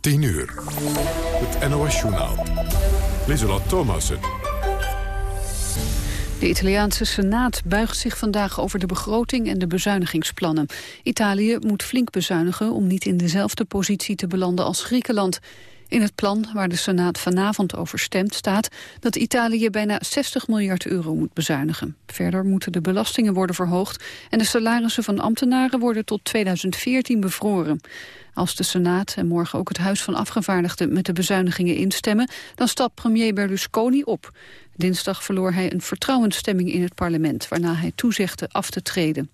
10 uur. Het NOS-journaal. Lieselot Thomassen. De Italiaanse Senaat buigt zich vandaag over de begroting en de bezuinigingsplannen. Italië moet flink bezuinigen om niet in dezelfde positie te belanden als Griekenland. In het plan waar de Senaat vanavond over stemt staat dat Italië bijna 60 miljard euro moet bezuinigen. Verder moeten de belastingen worden verhoogd en de salarissen van ambtenaren worden tot 2014 bevroren. Als de Senaat en morgen ook het Huis van Afgevaardigden met de bezuinigingen instemmen, dan stapt premier Berlusconi op. Dinsdag verloor hij een vertrouwensstemming in het parlement, waarna hij toezegde af te treden.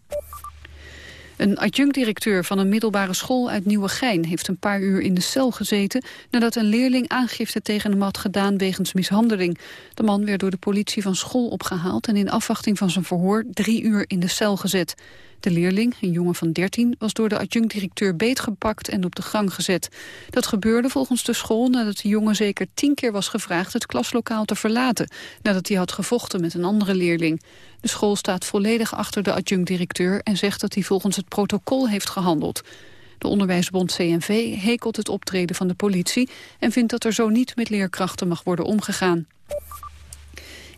Een adjunct-directeur van een middelbare school uit Nieuwegein... heeft een paar uur in de cel gezeten... nadat een leerling aangifte tegen hem had gedaan wegens mishandeling. De man werd door de politie van school opgehaald... en in afwachting van zijn verhoor drie uur in de cel gezet. De leerling, een jongen van 13, was door de adjunct-directeur beetgepakt en op de gang gezet. Dat gebeurde volgens de school nadat de jongen zeker tien keer was gevraagd het klaslokaal te verlaten, nadat hij had gevochten met een andere leerling. De school staat volledig achter de adjunct-directeur en zegt dat hij volgens het protocol heeft gehandeld. De onderwijsbond CNV hekelt het optreden van de politie en vindt dat er zo niet met leerkrachten mag worden omgegaan.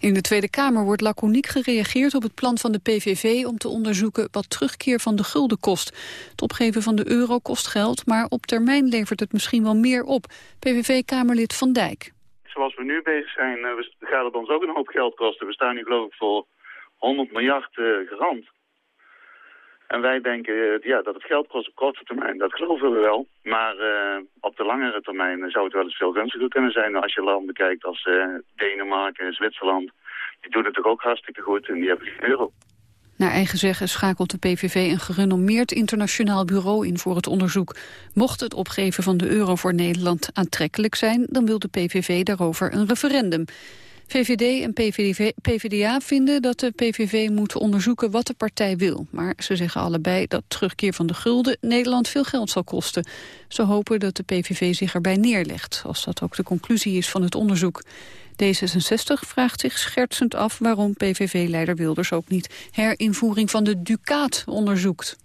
In de Tweede Kamer wordt laconiek gereageerd op het plan van de PVV om te onderzoeken wat terugkeer van de gulden kost. Het opgeven van de euro kost geld, maar op termijn levert het misschien wel meer op. PVV-Kamerlid Van Dijk. Zoals we nu bezig zijn, uh, gaat het ons ook een hoop geld kosten. We staan nu geloof ik voor 100 miljard uh, garant. En wij denken uh, ja, dat het geld kost op korte termijn. Dat geloven we wel. Maar uh, op de langere termijn zou het wel eens veel gunstiger kunnen zijn. Als je landen kijkt als uh, Denemarken, Zwitserland. Die doen het toch ook hartstikke goed en die hebben geen euro. Naar eigen zeggen schakelt de PVV een gerenommeerd internationaal bureau in voor het onderzoek. Mocht het opgeven van de euro voor Nederland aantrekkelijk zijn, dan wil de PVV daarover een referendum. VVD en PVDA vinden dat de PVV moet onderzoeken wat de partij wil. Maar ze zeggen allebei dat terugkeer van de gulden Nederland veel geld zal kosten. Ze hopen dat de PVV zich erbij neerlegt, als dat ook de conclusie is van het onderzoek. D66 vraagt zich schertsend af waarom PVV-leider Wilders ook niet herinvoering van de Ducaat onderzoekt.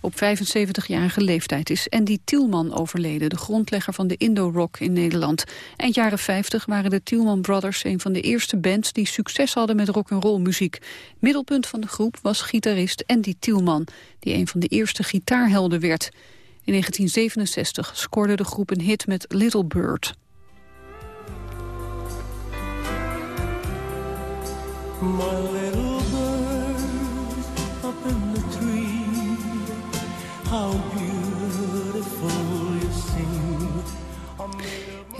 Op 75-jarige leeftijd is Andy Tielman overleden, de grondlegger van de Indo-rock in Nederland. Eind jaren 50 waren de Tielman Brothers een van de eerste bands die succes hadden met rock'n'roll muziek. Middelpunt van de groep was gitarist Andy Tielman, die een van de eerste gitaarhelden werd. In 1967 scoorde de groep een hit met Little Bird.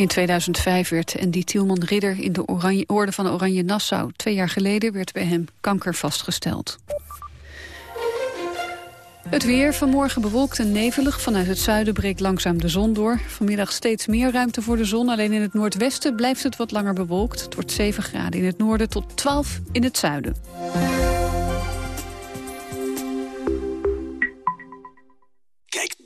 In 2005 werd Andy Tielman ridder in de oranje, Orde van Oranje Nassau. Twee jaar geleden werd bij hem kanker vastgesteld. Het weer vanmorgen bewolkt en nevelig. Vanuit het zuiden breekt langzaam de zon door. Vanmiddag steeds meer ruimte voor de zon. Alleen in het noordwesten blijft het wat langer bewolkt. Het wordt 7 graden in het noorden tot 12 in het zuiden.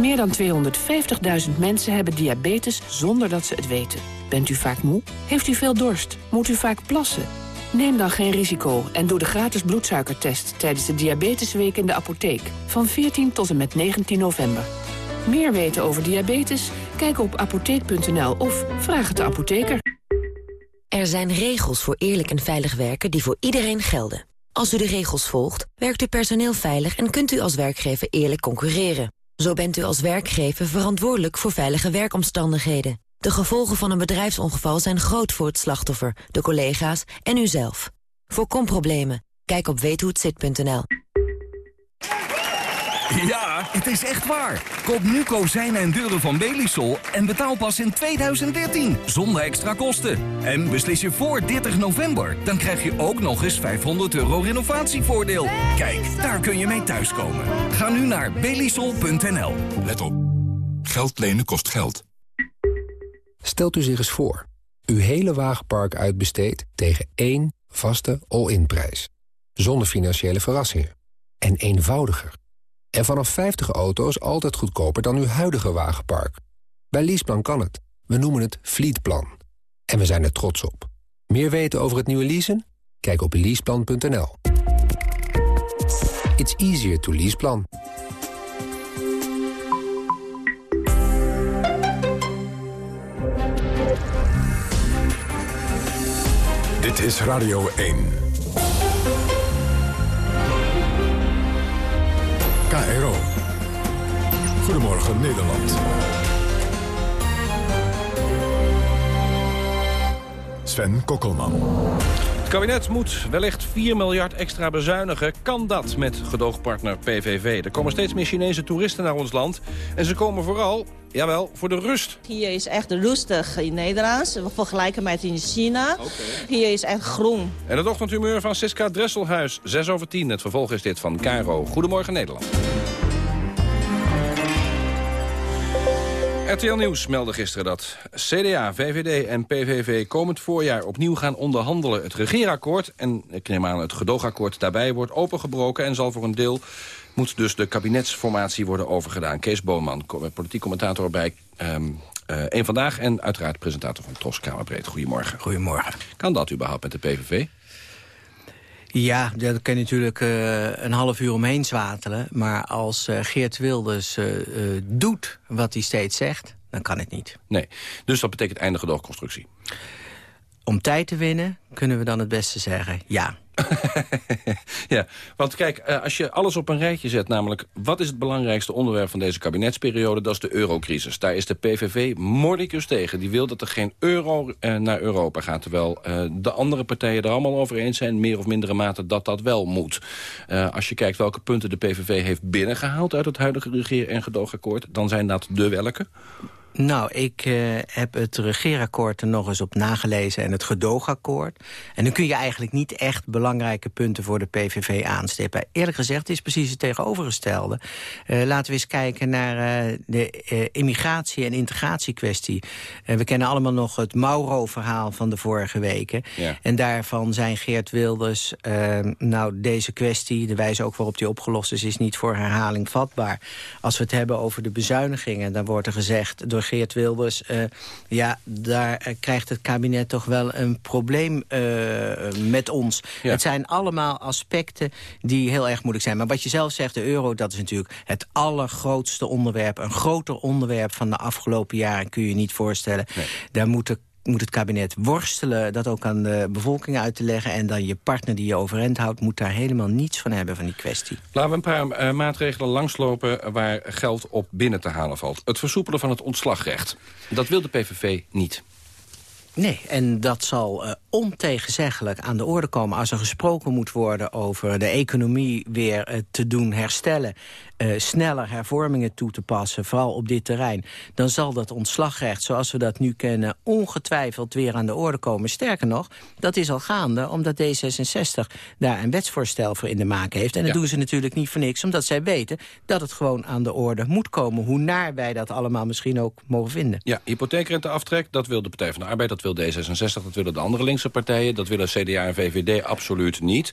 Meer dan 250.000 mensen hebben diabetes zonder dat ze het weten. Bent u vaak moe? Heeft u veel dorst? Moet u vaak plassen? Neem dan geen risico en doe de gratis bloedsuikertest... tijdens de Diabetesweek in de apotheek. Van 14 tot en met 19 november. Meer weten over diabetes? Kijk op apotheek.nl of vraag het de apotheker. Er zijn regels voor eerlijk en veilig werken die voor iedereen gelden. Als u de regels volgt, werkt uw personeel veilig... en kunt u als werkgever eerlijk concurreren. Zo bent u als werkgever verantwoordelijk voor veilige werkomstandigheden. De gevolgen van een bedrijfsongeval zijn groot voor het slachtoffer, de collega's en uzelf. Voorkom problemen. Kijk op weethohetzit.nl. Ja, het is echt waar. Koop nu kozijnen en deuren van Belisol en betaal pas in 2013, zonder extra kosten. En beslis je voor 30 november, dan krijg je ook nog eens 500 euro renovatievoordeel. Kijk, daar kun je mee thuiskomen. Ga nu naar belisol.nl. Let op. Geld lenen kost geld. Stelt u zich eens voor. Uw hele wagenpark uitbesteedt tegen één vaste all-in prijs. Zonder financiële verrassingen. En eenvoudiger. En vanaf 50 auto's altijd goedkoper dan uw huidige wagenpark. Bij Leaseplan kan het. We noemen het Fleetplan. En we zijn er trots op. Meer weten over het nieuwe leasen? Kijk op leaseplan.nl. It's easier to leaseplan. Dit is Radio 1. KRO. Goedemorgen Nederland. Sven Kokkelman. Het kabinet moet wellicht 4 miljard extra bezuinigen. Kan dat met gedoogpartner PVV? Er komen steeds meer Chinese toeristen naar ons land. En ze komen vooral, jawel, voor de rust. Hier is echt rustig in Nederland. We vergelijken met in China. Hier is echt groen. En het ochtendhumeur van Siska Dresselhuis. 6 over 10. Het vervolg is dit van Caro. Goedemorgen Nederland. RTL Nieuws meldde gisteren dat CDA, VVD en PVV komend voorjaar opnieuw gaan onderhandelen. Het regeerakkoord en ik neem aan het gedoogakkoord daarbij wordt opengebroken en zal voor een deel moet dus de kabinetsformatie worden overgedaan. Kees Boonman, politiek commentator bij um, uh, Eén Vandaag en uiteraard presentator van Tros Kamerbreed. Goedemorgen. Goedemorgen. Kan dat überhaupt met de PVV? Ja, daar kan je natuurlijk uh, een half uur omheen zwatelen. Maar als uh, Geert Wilders uh, doet wat hij steeds zegt, dan kan het niet. Nee, dus dat betekent eindige doorconstructie. Om tijd te winnen, kunnen we dan het beste zeggen ja. ja, want kijk, eh, als je alles op een rijtje zet... namelijk, wat is het belangrijkste onderwerp van deze kabinetsperiode? Dat is de eurocrisis. Daar is de PVV mordicus tegen. Die wil dat er geen euro eh, naar Europa gaat. Terwijl eh, de andere partijen er allemaal over eens zijn... meer of mindere mate dat dat wel moet. Als je kijkt welke punten de PVV heeft binnengehaald... uit het huidige regeer- en gedoogakkoord... dan zijn dat de welke? Nou, ik uh, heb het regeerakkoord er nog eens op nagelezen en het gedoogakkoord. En dan kun je eigenlijk niet echt belangrijke punten voor de PVV aanstippen. Eerlijk gezegd is precies het tegenovergestelde. Uh, laten we eens kijken naar uh, de immigratie- en integratiekwestie. we kennen allemaal nog het Mauro-verhaal van de vorige weken. Ja. En daarvan zijn Geert Wilders, nou deze kwestie, de wijze ook waarop die opgelost is, is niet voor herhaling vatbaar. Als we het hebben over de bezuinigingen, dan wordt er gezegd door Geert Wilders... Uh, ja, daar uh, krijgt het kabinet toch wel een probleem uh, met ons. Ja. Het zijn allemaal aspecten die heel erg moeilijk zijn. Maar wat je zelf zegt, de euro, dat is natuurlijk het allergrootste onderwerp. Een groter onderwerp van de afgelopen jaren kun je je niet voorstellen. Nee. Daar moeten moet het kabinet worstelen dat ook aan de bevolking uit te leggen... en dan je partner die je overeind houdt... moet daar helemaal niets van hebben van die kwestie. Laten we een paar uh, maatregelen langslopen waar geld op binnen te halen valt. Het versoepelen van het ontslagrecht. Dat wil de PVV niet. Nee, en dat zal uh, ontegenzeggelijk aan de orde komen... als er gesproken moet worden over de economie weer uh, te doen herstellen... Uh, sneller hervormingen toe te passen, vooral op dit terrein... dan zal dat ontslagrecht, zoals we dat nu kennen... ongetwijfeld weer aan de orde komen. Sterker nog, dat is al gaande, omdat D66 daar een wetsvoorstel voor in de maak heeft. En dat ja. doen ze natuurlijk niet voor niks, omdat zij weten... dat het gewoon aan de orde moet komen. Hoe naar wij dat allemaal misschien ook mogen vinden. Ja, hypotheekrenteaftrek, dat wil de Partij van de Arbeid... dat wil D66, dat willen de andere partijen... dat willen CDA en VVD absoluut niet...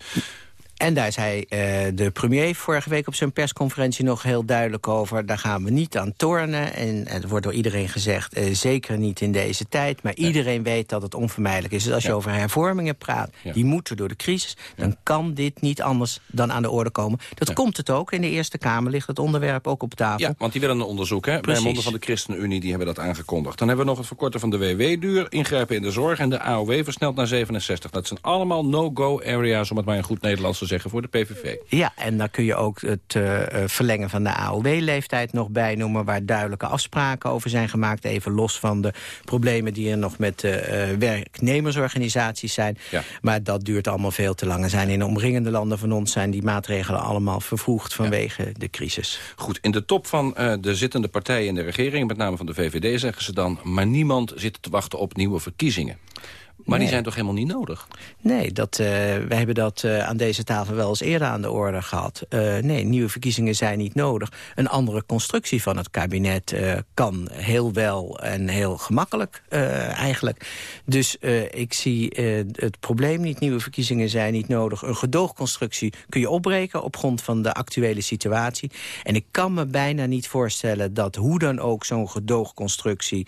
En daar zei uh, de premier vorige week op zijn persconferentie nog heel duidelijk over. Daar gaan we niet aan tornen. En het wordt door iedereen gezegd, uh, zeker niet in deze tijd. Maar ja. iedereen weet dat het onvermijdelijk is. Dus als ja. je over hervormingen praat, ja. die moeten door de crisis... dan kan dit niet anders dan aan de orde komen. Dat komt het ook. In de Eerste Kamer ligt het onderwerp ook op tafel. Ja, want die willen een onderzoek. Hè? Bij monden van de ChristenUnie die hebben dat aangekondigd. Dan hebben we nog het verkorten van de WW-duur, ingrijpen in de zorg... en de AOW versneld naar 67. Dat zijn allemaal no-go areas, om het maar in goed Nederlands te zeggen, voor de PVV. Ja, en dan kun je ook het uh, verlengen van de AOW-leeftijd nog bij noemen... waar duidelijke afspraken over zijn gemaakt. Even los van de problemen die er nog met uh, werknemersorganisaties zijn. Ja. Maar dat duurt allemaal veel te lang. En zijn in de omringende landen van ons zijn die maatregelen allemaal vervroegd vanwege ja. de crisis. Goed, in de top van de zittende partijen in de regering, met name van de VVD, zeggen ze dan... maar niemand zit te wachten op nieuwe verkiezingen. Maar die zijn toch helemaal niet nodig? Nee, dat, uh, wij hebben dat uh, aan deze tafel wel eens eerder aan de orde gehad. Uh, nee, nieuwe verkiezingen zijn niet nodig. Een andere constructie van het kabinet kan heel wel en heel gemakkelijk eigenlijk. Dus ik zie het probleem niet. Nieuwe verkiezingen zijn niet nodig. Een gedoogconstructie kun je opbreken op grond van de actuele situatie. En ik kan me bijna niet voorstellen dat hoe dan ook zo'n gedoogconstructie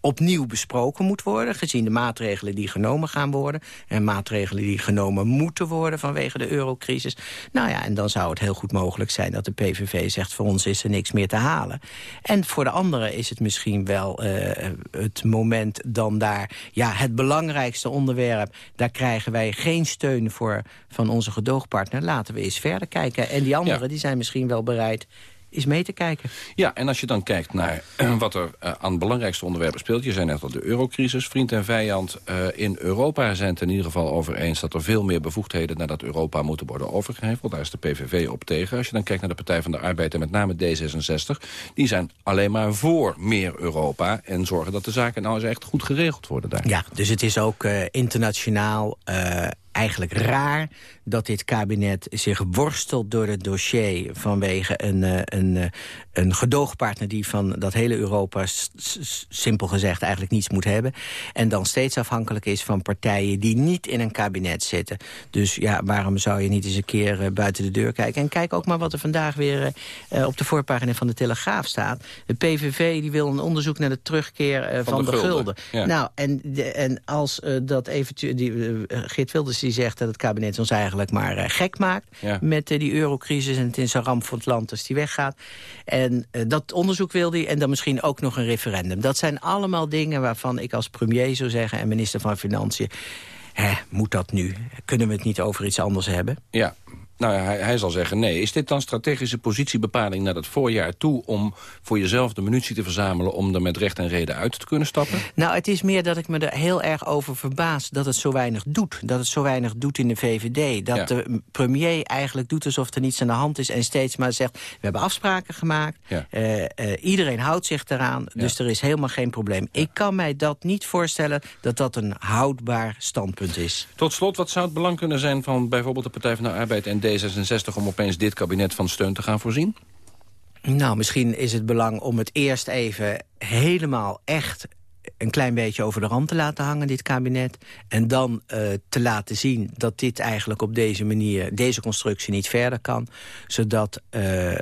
opnieuw besproken moet worden. Gezien de maatregelen die genomen gaan worden. En maatregelen die genomen moeten worden vanwege de eurocrisis. Nou ja, en dan zou het heel goed mogelijk zijn dat de PVV zegt... voor ons is er niks meer te halen. En voor de anderen is het misschien wel uh, het moment dan daar... ja, het belangrijkste onderwerp, daar krijgen wij geen steun voor... van onze gedoogpartner. Laten we eens verder kijken. En die anderen die zijn misschien wel bereid is mee te kijken. Ja, en als je dan kijkt naar wat er uh, aan belangrijkste onderwerpen speelt... je zei net al de eurocrisis, vriend en vijand uh, in Europa... zijn het in ieder geval over eens dat er veel meer bevoegdheden... naar dat Europa moeten worden overgeheveld. Daar is de PVV op tegen. Als je dan kijkt naar de Partij van de Arbeid en met name D66... die zijn alleen maar voor meer Europa... en zorgen dat de zaken nou eens echt goed geregeld worden daar. Ja, dus het is ook uh, internationaal eigenlijk raar dat dit kabinet zich worstelt door het dossier... vanwege een, eh, een, eh, een gedoogpartner die van dat hele Europa... simpel gezegd eigenlijk niets moet hebben. En dan steeds afhankelijk is van partijen die niet in een kabinet zitten. Dus ja, waarom zou je niet eens een keer uh, buiten de deur kijken? En kijk ook maar wat er vandaag weer uh, op de voorpagina van de Telegraaf staat. De PVV die wil een onderzoek naar de terugkeer uh, van, van, de, de gulden. gulden. Ja. Nou, en, de, en als dat eventueel... Die, Geert Wilders die zegt dat het kabinet ons eigenlijk maar uh, gek maakt... Ja. met uh, die eurocrisis en het is een ramp voor het land als die weggaat. En uh, dat onderzoek wil hij en dan misschien ook nog een referendum. Dat zijn allemaal dingen waarvan ik als premier zou zeggen... en minister van Financiën, hè, moet dat nu? Kunnen we het niet over iets anders hebben? Ja, nou, hij, hij, zal zeggen nee. Is dit dan strategische positiebepaling naar het voorjaar toe... om voor jezelf de munitie te verzamelen... om er met recht en reden uit te kunnen stappen? Nou, het is meer dat ik me er heel erg over verbaas... dat het zo weinig doet. Dat het zo weinig doet in de VVD. Dat ja. de premier eigenlijk doet alsof er niets aan de hand is... en steeds maar zegt, we hebben afspraken gemaakt. Ja. Uh, uh, iedereen houdt zich eraan, ja. dus er is helemaal geen probleem. Ik kan mij dat niet voorstellen dat dat een houdbaar standpunt is. Tot slot, wat zou het belang kunnen zijn... van bijvoorbeeld de Partij van de Arbeid en D66 om opeens dit kabinet van steun te gaan voorzien? Nou, misschien is het belang om het eerst even helemaal echt een klein beetje over de rand te laten hangen, dit kabinet. En dan uh, te laten zien dat dit eigenlijk op deze manier, deze constructie niet verder kan. Zodat uh, uh,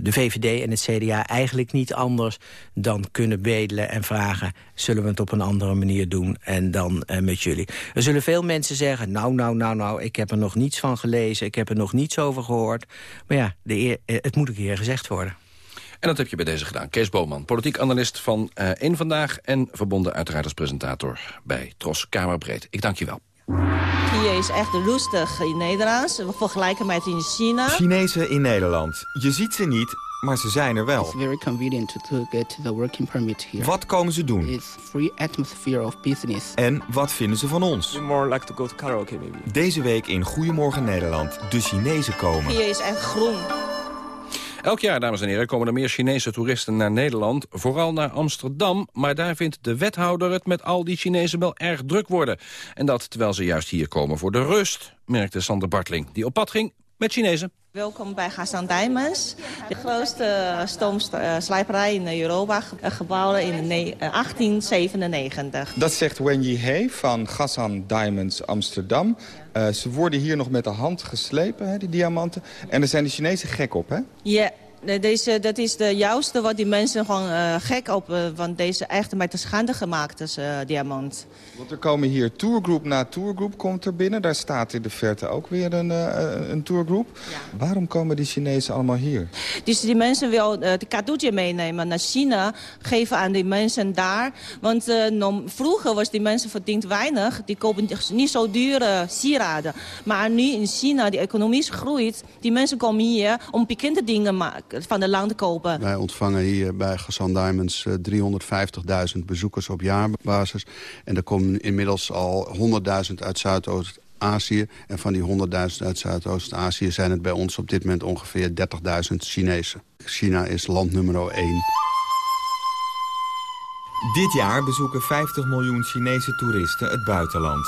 de VVD en het CDA eigenlijk niet anders dan kunnen bedelen en vragen... zullen we het op een andere manier doen en dan met jullie. Er zullen veel mensen zeggen, nou, nou, nou, nou, ik heb er nog niets van gelezen... ik heb er nog niets over gehoord. Maar ja, de het moet een keer gezegd worden. En dat heb je bij deze gedaan. Kees Boman, politiek analist van uh, Eén Vandaag... en verbonden uiteraard als presentator bij Tros Kamerbreed. Ik dank je wel. Hier is echt rustig in Nederlands. We vergelijken met in China. Chinezen in Nederland. Je ziet ze niet, maar ze zijn er wel. It's very convenient to get the working permit here. Wat komen ze doen? It's free atmosphere of business. En wat vinden ze van ons? More like to go to karaoke maybe. Deze week in Goedemorgen Nederland. De Chinezen komen. Hier is echt groen. Elk jaar, dames en heren, komen er meer Chinese toeristen naar Nederland. Vooral naar Amsterdam, maar daar vindt de wethouder het met al die Chinezen wel erg druk worden. En dat terwijl ze juist hier komen voor de rust, merkte Sander Bartling, die op pad ging met Chinezen. Welkom bij Gassan Diamonds, de grootste stoomslijperij in Europa, gebouwd in 1897. Dat zegt Wenyi He van Gassan Diamonds Amsterdam. Uh, ze worden hier nog met de hand geslepen, hè, die diamanten. En daar zijn de Chinezen gek op, hè? Ja, deze, dat is de juiste wat die mensen gewoon uh, gek op. Uh, want deze echt met de schande gemaakt is, uh, diamant. Want er komen hier tourgroep na tourgroep komt er binnen. Daar staat in de verte ook weer een, een tourgroep. Ja. Waarom komen die Chinezen allemaal hier? Dus die mensen wil de cadeautje meenemen naar China. Geven aan die mensen daar. Want vroeger was die mensen verdiend weinig. Die kopen niet zo dure sieraden. Maar nu in China, die economie groeit. Die mensen komen hier om bekende dingen maken van de land kopen. Wij ontvangen hier bij Gassan Diamonds 350.000 bezoekers op jaarbasis. En er komen inmiddels al 100.000 uit Zuidoost-Azië. En van die 100.000 uit Zuidoost-Azië zijn het bij ons op dit moment ongeveer 30.000 Chinezen. China is land nummer 1. Dit jaar bezoeken 50 miljoen Chinese toeristen het buitenland.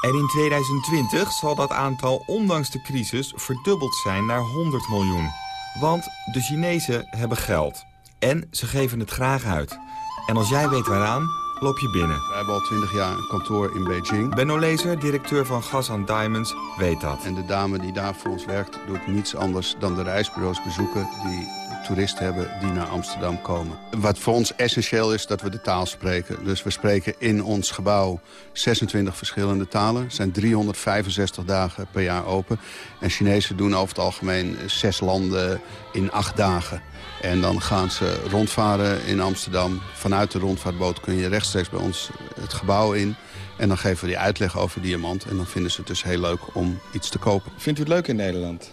En in 2020 zal dat aantal ondanks de crisis verdubbeld zijn naar 100 miljoen. Want de Chinezen hebben geld. En ze geven het graag uit. En als jij weet waaraan, loop je binnen. We hebben al 20 jaar een kantoor in Beijing. Benno Lezer, directeur van Gas Diamonds, weet dat. En de dame die daar voor ons werkt, doet niets anders dan de reisbureaus bezoeken... die toeristen hebben die naar Amsterdam komen. Wat voor ons essentieel is, dat we de taal spreken. Dus we spreken in ons gebouw 26 verschillende talen. Zijn 365 dagen per jaar open. En Chinezen doen over het algemeen zes landen in acht dagen. En dan gaan ze rondvaren in Amsterdam. Vanuit de rondvaartboot kun je rechtstreeks bij ons het gebouw in. En dan geven we die uitleg over diamant. En dan vinden ze het dus heel leuk om iets te kopen. Vindt u het leuk in Nederland?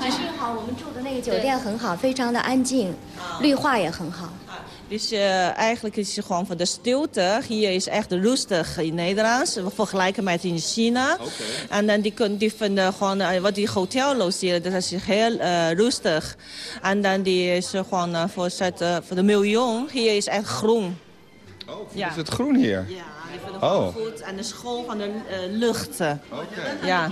还是好，我们住的那个酒店很好，非常的安静，绿化也很好。Dus uh, eigenlijk is het gewoon van de stilte. Hier is echt rustig in Nederland. We vergelijken met in China. Okay. En dan die, die vinden gewoon, uh, wat die hotel logeren, dat is heel uh, rustig. En dan die is gewoon voor, het, voor de miljoen. Hier is echt groen. Oh, ja. is het groen hier? Ja, die vinden oh. goed. En de school van de lucht. Okay. Ja.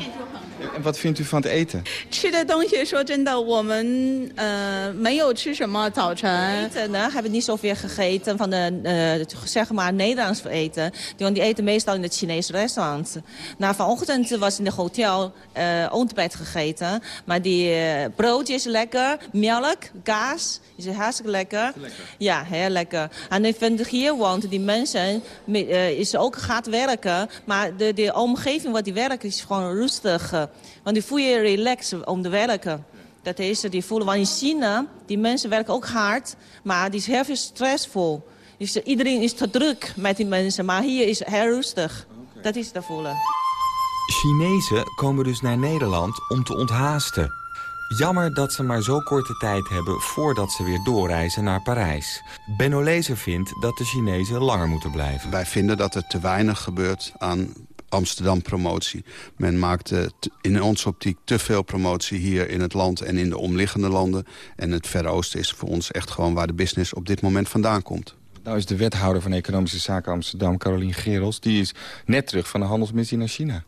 En wat vindt u van het eten? 吃的东西说真的，我们呃没有吃什么早晨。Eten ne, hebben niet zoveel gegeten van de uh, zeg maar Nederlands eten. Die, die eten meestal in het Chinese restaurant. Nou, vanochtend was in het hotel uh, ontbijt gegeten. Maar die uh, broodje is lekker, melk, kaas is hartstikke lekker. lekker. Ja, heel lekker. En ik vind hier woont die mensen uh, is ook gaat werken. Maar de, de omgeving wat die werken is gewoon rustig. Want die voel je relaxed om te werken. Dat is, die voelen, want in China, die mensen werken ook hard, maar die is heel veel stressvol. Dus iedereen is te druk met die mensen, maar hier is heel rustig. Dat is te voelen. Chinezen komen dus naar Nederland om te onthaasten. Jammer dat ze maar zo korte tijd hebben voordat ze weer doorreizen naar Parijs. Benno Lezer vindt dat de Chinezen langer moeten blijven. Wij vinden dat er te weinig gebeurt aan Amsterdam-promotie. Men maakt in onze optiek te veel promotie hier in het land en in de omliggende landen. En het Verre Oosten is voor ons echt gewoon waar de business op dit moment vandaan komt. Nou is de wethouder van Economische Zaken Amsterdam, Carolien Gerels... die is net terug van de handelsmissie naar China.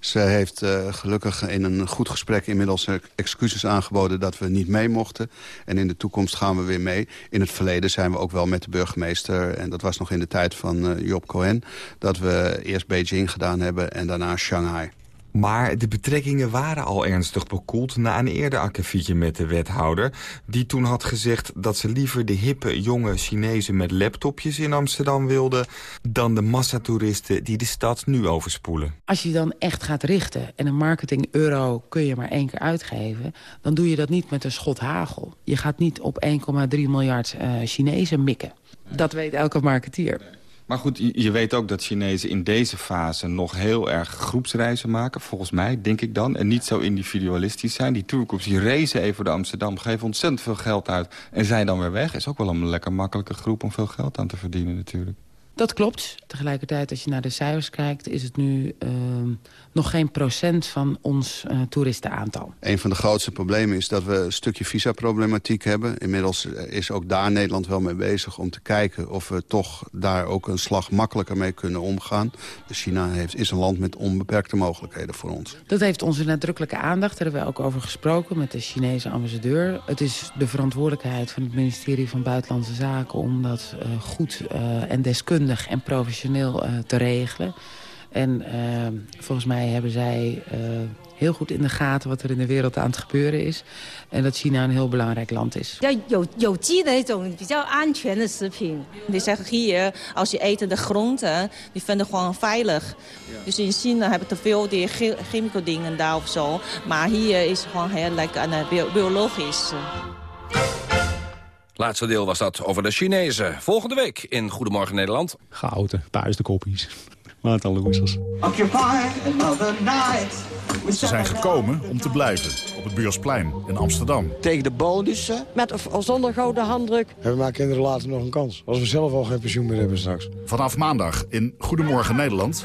Ze heeft uh, gelukkig in een goed gesprek inmiddels excuses aangeboden dat we niet mee mochten. En in de toekomst gaan we weer mee. In het verleden zijn we ook wel met de burgemeester, en dat was nog in de tijd van uh, Job Cohen, dat we eerst Beijing gedaan hebben en daarna Shanghai. Maar de betrekkingen waren al ernstig bekoeld na een eerder akkefietje met de wethouder... die toen had gezegd dat ze liever de hippe jonge Chinezen met laptopjes in Amsterdam wilden... dan de massatoeristen die de stad nu overspoelen. Als je dan echt gaat richten en een marketing euro kun je maar één keer uitgeven... dan doe je dat niet met een schot hagel. Je gaat niet op 1,3 miljard uh, Chinezen mikken. Dat weet elke marketeer. Maar goed, je weet ook dat Chinezen in deze fase nog heel erg groepsreizen maken. Volgens mij, denk ik dan. En niet zo individualistisch zijn. Die tourgroeps die racen even door Amsterdam, geven ontzettend veel geld uit... en zijn dan weer weg. Is ook wel een lekker makkelijke groep om veel geld aan te verdienen natuurlijk. Dat klopt. Tegelijkertijd, als je naar de cijfers kijkt... is het nu uh, nog geen procent van ons uh, toeristenaantal. Een van de grootste problemen is dat we een stukje visaproblematiek hebben. Inmiddels is ook daar Nederland wel mee bezig om te kijken... of we toch daar ook een slag makkelijker mee kunnen omgaan. Dus China heeft, is een land met onbeperkte mogelijkheden voor ons. Dat heeft onze nadrukkelijke aandacht. Daar hebben we ook over gesproken met de Chinese ambassadeur. Het is de verantwoordelijkheid van het ministerie van Buitenlandse Zaken... om dat uh, goed uh, en deskundig en professioneel te regelen. En uh, volgens mij hebben zij uh, heel goed in de gaten wat er in de wereld aan het gebeuren is. En dat China een heel belangrijk land is. Ja, Die zeggen hier, als je eet de groenten, die vinden gewoon veilig. Dus in China hebben te veel die chemische dingen daar of zo. Maar hier is het gewoon heel lekker en biologisch. Laatste deel was dat over de Chinezen. Volgende week in Goedemorgen Nederland. Gouden, Ze zijn gekomen om te blijven op het Buursplein in Amsterdam. Tegen de bonussen, met of zonder gouden handdruk. En we maken kinderen later nog een kans. Als we zelf al geen pensioen meer hebben straks. Vanaf maandag in Goedemorgen Nederland.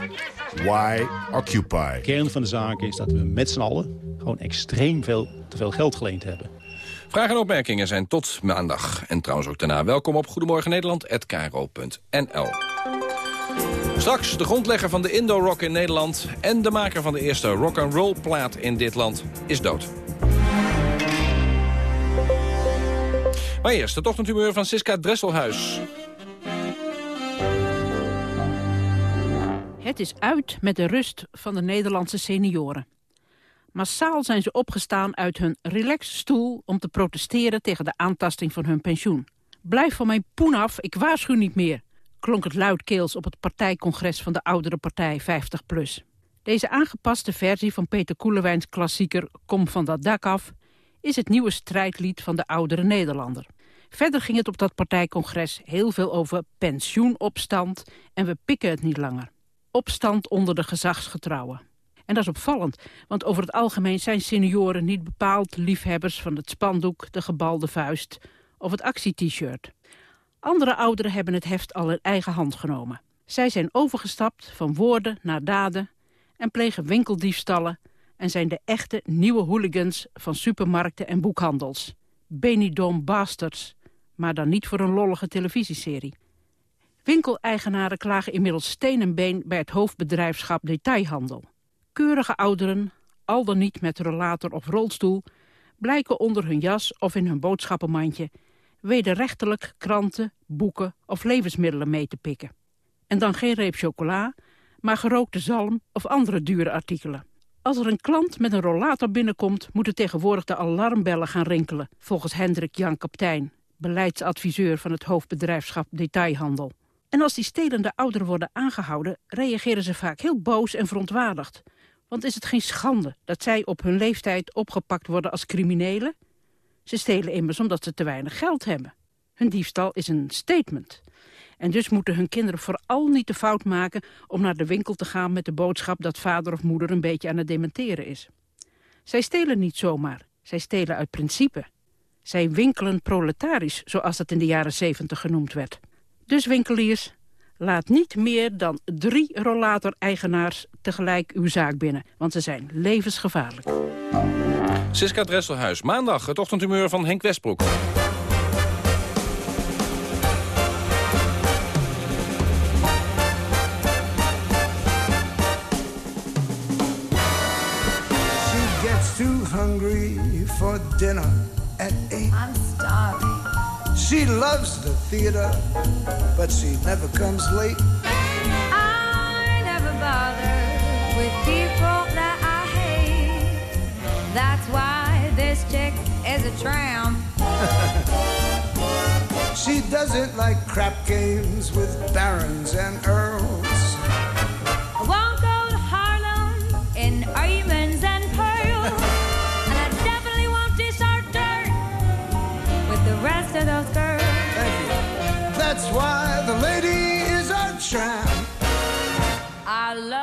Why Occupy? De kern van de zaak is dat we met z'n allen gewoon extreem veel te veel geld geleend hebben. Vragen en opmerkingen zijn tot maandag. En trouwens ook daarna welkom op Goedemorgen Nederland@kro.nl. Straks de grondlegger van de Indo-rock in Nederland... en de maker van de eerste rock-and-roll plaat in dit land is dood. Maar eerst het ochtendhumeur van Siska Dresselhuis. Het is uit met de rust van de Nederlandse senioren. Massaal zijn ze opgestaan uit hun relaxed stoel om te protesteren tegen de aantasting van hun pensioen. Blijf van mijn poen af, ik waarschuw niet meer, klonk het luidkeels op het partijcongres van de oudere partij 50PLUS. Deze aangepaste versie van Peter Koelewijns klassieker Kom van dat dak af is het nieuwe strijdlied van de oudere Nederlander. Verder ging het op dat partijcongres heel veel over pensioenopstand en we pikken het niet langer. Opstand onder de gezagsgetrouwen. En dat is opvallend, want over het algemeen zijn senioren niet bepaald liefhebbers van het spandoek, de gebalde vuist of het actie-t-shirt. Andere ouderen hebben het heft al in eigen hand genomen. Zij zijn overgestapt van woorden naar daden en plegen winkeldiefstallen en zijn de echte nieuwe hooligans van supermarkten en boekhandels. Benidorm bastards, maar dan niet voor een lollige televisieserie. Winkeleigenaren klagen inmiddels steen en been bij het hoofdbedrijfschap detailhandel. Keurige ouderen, al dan niet met rollator of rolstoel... blijken onder hun jas of in hun boodschappenmandje... wederrechtelijk kranten, boeken of levensmiddelen mee te pikken. En dan geen reep chocola, maar gerookte zalm of andere dure artikelen. Als er een klant met een rollator binnenkomt... moeten tegenwoordig de alarmbellen gaan rinkelen... volgens Hendrik Jan Kaptein, beleidsadviseur van het hoofdbedrijfschap Detailhandel. En als die stelende ouderen worden aangehouden... reageren ze vaak heel boos en verontwaardigd. Want is het geen schande dat zij op hun leeftijd opgepakt worden als criminelen? Ze stelen immers omdat ze te weinig geld hebben. Hun diefstal is een statement. En dus moeten hun kinderen vooral niet de fout maken om naar de winkel te gaan met de boodschap dat vader of moeder een beetje aan het dementeren is. Zij stelen niet zomaar, zij stelen uit principe. Zij winkelen proletarisch, zoals dat in de jaren zeventig genoemd werd. Dus winkeliers, laat niet meer dan drie rollator-eigenaars tegelijk uw zaak binnen. Want ze zijn levensgevaarlijk. Siska Dresselhuis, maandag het ochtendhumeur van Henk Westbroek. She gets too hungry for dinner at eight. I'm starving. She loves the theater, but she never comes late. I never bother with people that. That's why this chick is a tramp. She doesn't like crap games with barons and earls. I won't go to Harlem in diamonds and pearls. and I definitely won't dish our dirt with the rest of those girls. That's why the lady is a tramp. I love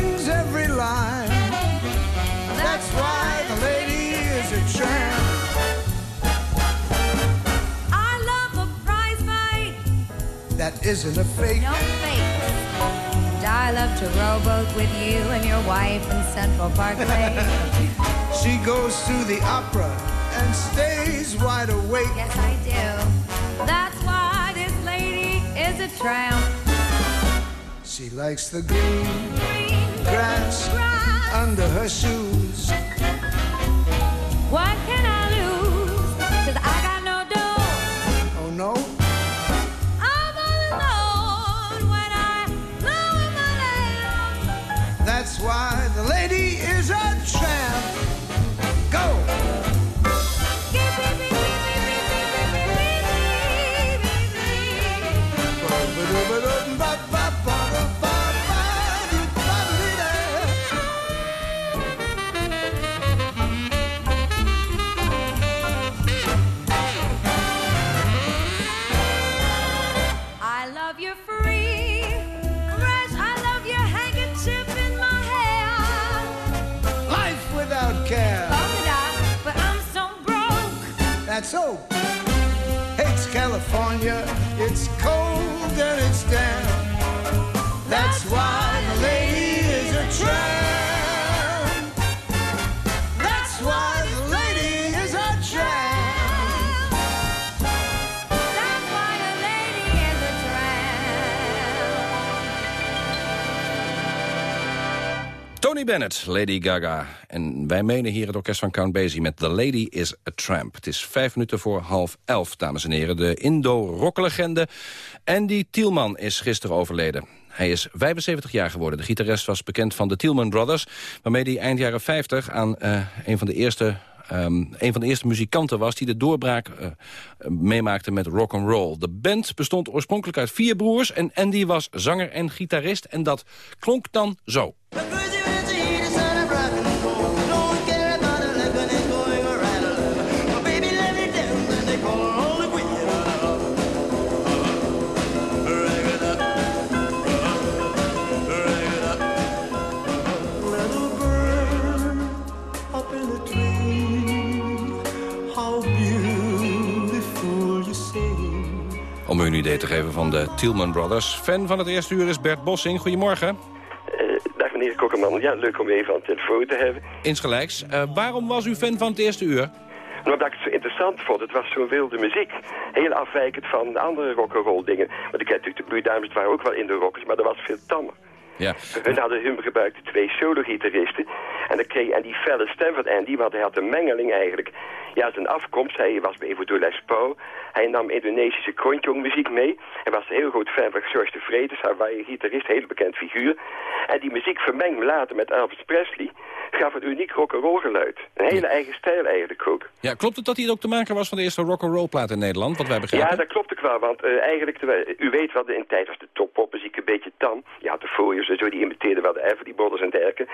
tramp. I love a prize fight. That isn't a fake. No fakes. And I love to rowboat with you and your wife in Central Parkway. She goes to the opera and stays wide awake. yes, I do. That's why this lady is a tramp. She likes the green grass under her shoes. Why can't It's cold and it's damp. That's why the lady is a tramp. Bennett, Lady Gaga. En wij menen hier het orkest van Count Basie met The Lady is a Tramp. Het is vijf minuten voor half elf, dames en heren. De Indo-rocklegende Andy Tielman is gisteren overleden. Hij is 75 jaar geworden. De gitarist was bekend van de Tielman Brothers... waarmee hij eind jaren 50 aan eh, een van de eerste ehm, een van de eerste muzikanten was die de doorbraak eh, meemaakte met rock and roll. De band bestond oorspronkelijk uit vier broers en Andy was zanger en gitarist en dat klonk dan zo. Om u een idee te geven van de Tielman Brothers. Fan van het eerste uur is Bert Bossing. Goedemorgen. Dag meneer Kokkerman. Ja, leuk om even aan de telefoon te hebben. Insgelijks. Eh, waarom was u fan van het eerste uur? Nou, Omdat ik het zo interessant vond. Het was zo'n wilde muziek. Heel afwijkend van de andere rock'n'roll dingen. Want ik heb natuurlijk de Blue Diamonds waren ook wel in de rockers, maar dat was veel tammer. Ja. Hun hadden hun gebruikte twee solo-gitaristen. En, dan kreeg, en die felle stem van Andy, want hij had een mengeling eigenlijk. Ja, zijn afkomst, hij was bij Les Paul. Hij nam Indonesische muziek mee. Hij was een heel groot fan van George de Vredes, Hawaii gitarist, heel bekend figuur. En die muziek vermengd later met Elvis Presley gaf een uniek rock'n'roll geluid. Een hele eigen stijl eigenlijk ook. Ja, klopt het dat hij ook te maken was van de eerste rock'n'roll plaat in Nederland? Wat wij begrijpen? Ja, dat klopt ook wel, want eh, eigenlijk, u weet wel, in de tijd was de toppopmuziek een beetje tam. Had de Folios en zo, die imiteerden wel de Everly Brothers en dergelijke.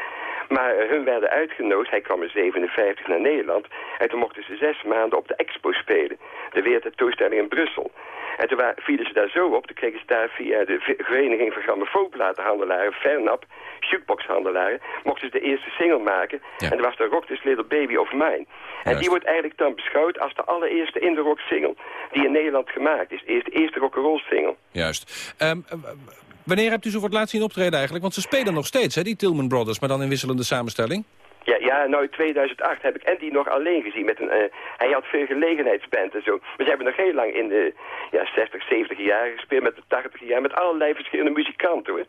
Maar eh, hun werden uitgenodigd, hij kwam in 57 naar Nederland. En toen mochten ze zes maanden op de Expo spelen. De wereldtentoonstelling in Brussel. En toen vielen ze daar zo op, toen kregen ze daar via de Vereniging van Grammofoonplatenhandelaren, Fernap, jukeboxhandelaren, mochten ze de eerste single maken. En dat was de Rock This Little Baby of Mine. En die wordt eigenlijk dan beschouwd als de allereerste in de rock single die in Nederland gemaakt is. Eerst de eerste rock'n'roll single. Juist. W- wanneer hebt u ze voor het laatst zien optreden eigenlijk? Want ze spelen nog steeds, hè, die Tillman Brothers, maar dan in wisselende samenstelling. Ja, ja, nou in 2008 heb ik Andy nog alleen gezien. Met een, eh, hij had veel gelegenheidsband en zo. Maar ze hebben nog heel lang in de ja, 60, 70 jaar gespeeld, met de 80 jaar, met allerlei verschillende muzikanten hoor.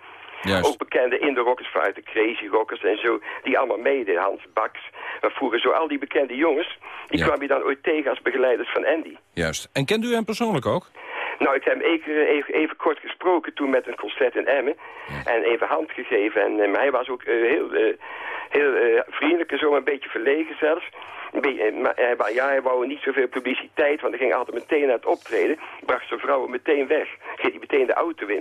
Ook bekende indie-rockers vanuit de Crazy Rockers en zo, die allemaal meededen. Hans Baks, maar vroeger zo al die bekende jongens, die kwam je dan ooit tegen als begeleiders van Andy. Juist. En kent u hem persoonlijk ook? Nou, ik heb hem even, even, even kort gesproken toen met een concert in Emmen. En even hand gegeven. En, eh, maar hij was ook eh, heel, eh, heel vriendelijk en zo, een beetje verlegen zelfs. Beetje, maar ja, hij wou niet zoveel publiciteit, want hij ging altijd meteen naar het optreden. Bracht zijn vrouwen meteen weg. Ging hij meteen de auto in.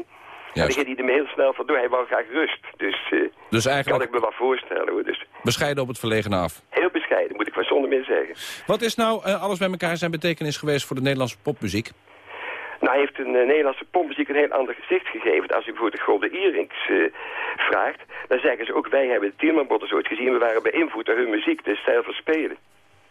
En dan ging hij er heel snel vandoor. Hij wou graag rust. Dus, eh Dus eigenlijk- kan ik me wel voorstellen hoor. Dus Bescheiden op het verlegen af. heel bescheiden, moet ik wel zonder meer zeggen. Wat is nou alles bij elkaar zijn betekenis geweest voor de Nederlandse popmuziek? Nou, heeft een eh, Nederlandse popmuziek een heel ander gezicht gegeven. Als u bijvoorbeeld de Golden Earrings eh, vraagt, dan zeggen ze ook wij hebben de Tielman Brothers ooit gezien. We waren beïnvloed door hun muziek, de stijl van spelen.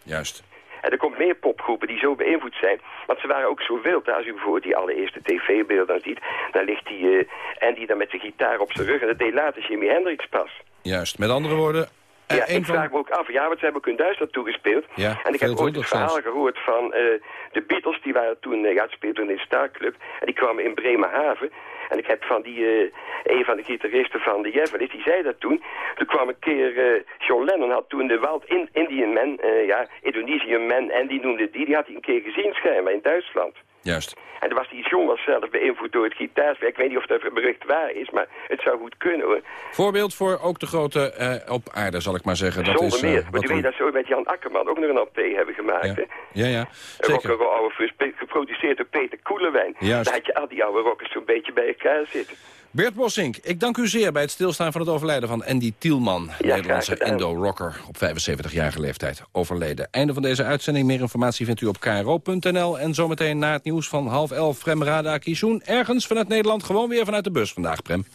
Juist. En er komt meer popgroepen die zo beïnvloed zijn. Want ze waren ook zo wild. Als u bijvoorbeeld die allereerste tv-beelden ziet, dan ligt die eh Andy dan met zijn gitaar op zijn rug. En dat deed later Jimi Hendrix pas. Juist. Met andere woorden... eh, ja, een ik van... vraag me ook af. Ja, want ze hebben ook in Duitsland toegespeeld. Ja, en ik heb ooit veelvuldig het verhaal zelfs. gehoord van eh, de Beatles. Die waren toen, eh, ja, het speelden toen in de Starclub. En die kwamen in Bremerhaven. En ik heb van die, eh, een van de gitaristen van de Jevelis, die zei dat toen. Toen kwam een keer, eh, John Lennon had toen de Wild in Indian Man, eh, ja, Indonesian Man, en die noemde die, die had hij een keer gezien schijnbaar in Duitsland. Juist. En toen was die was zelf beïnvloed door het gitaarspel. Ik weet niet of dat bericht waar is, maar het zou goed kunnen hoor. Voorbeeld voor ook de grote eh, op aarde, zal ik maar zeggen. Dat Zonder is, eh, meer. Maar wat u we- weet dat ze ooit met Jan Akkerman ook nog een LP hebben gemaakt. Hè? Ja, ja. Een Zeker. rock'n'roll oude geproduceerd door Peter Koelewijn. Juist. Daar had je al die oude rockers zo'n beetje bij elkaar zitten. Bert Bossink, ik dank u zeer bij het stilstaan van het overlijden van Andy Tielman. Nederlandse gedaan. Indo-rocker op 75-jarige leeftijd overleden. Einde van deze uitzending. Meer informatie vindt u op kro.nl. En zometeen na het nieuws van half elf Prem Rada Kizoen. Ergens vanuit Nederland, gewoon weer vanuit de bus vandaag, Prem.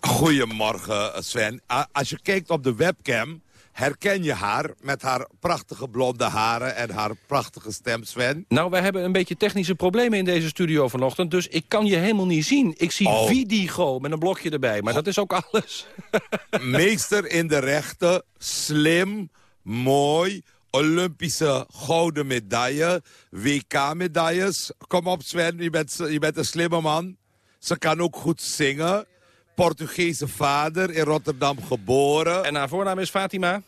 Goedemorgen Sven. Als je kijkt op de webcam Herken je haar met haar prachtige blonde haren en haar prachtige stem, Sven? Nou, wij hebben een beetje technische problemen in deze studio vanochtend... dus ik kan je helemaal niet zien. Ik zie Oh. Vidigo met een blokje erbij, maar dat is ook alles. Meester in de rechten, slim, mooi, Olympische gouden medaille, WK-medailles. Kom op Sven, je bent, je bent een slimme man. Ze kan ook goed zingen. Portugese vader, in Rotterdam geboren. En haar voornaam is Fatima?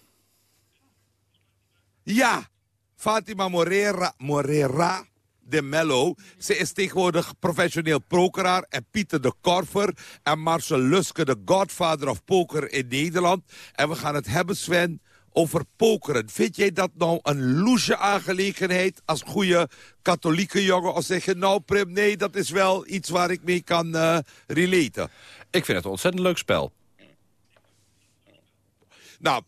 Ja, Fatima Morera, Morera de Mello. Ze is tegenwoordig professioneel pokeraar. En Pieter de Korver en Marcel Luske, de godfather of poker in Nederland. En we gaan het hebben, Sven, over pokeren. Vind jij dat nou een loesje aangelegenheid als goede katholieke jongen? Of zeg je nou, Prim, nee, dat is wel iets waar ik mee kan eh relaten? Ik vind het een ontzettend leuk spel. Nou,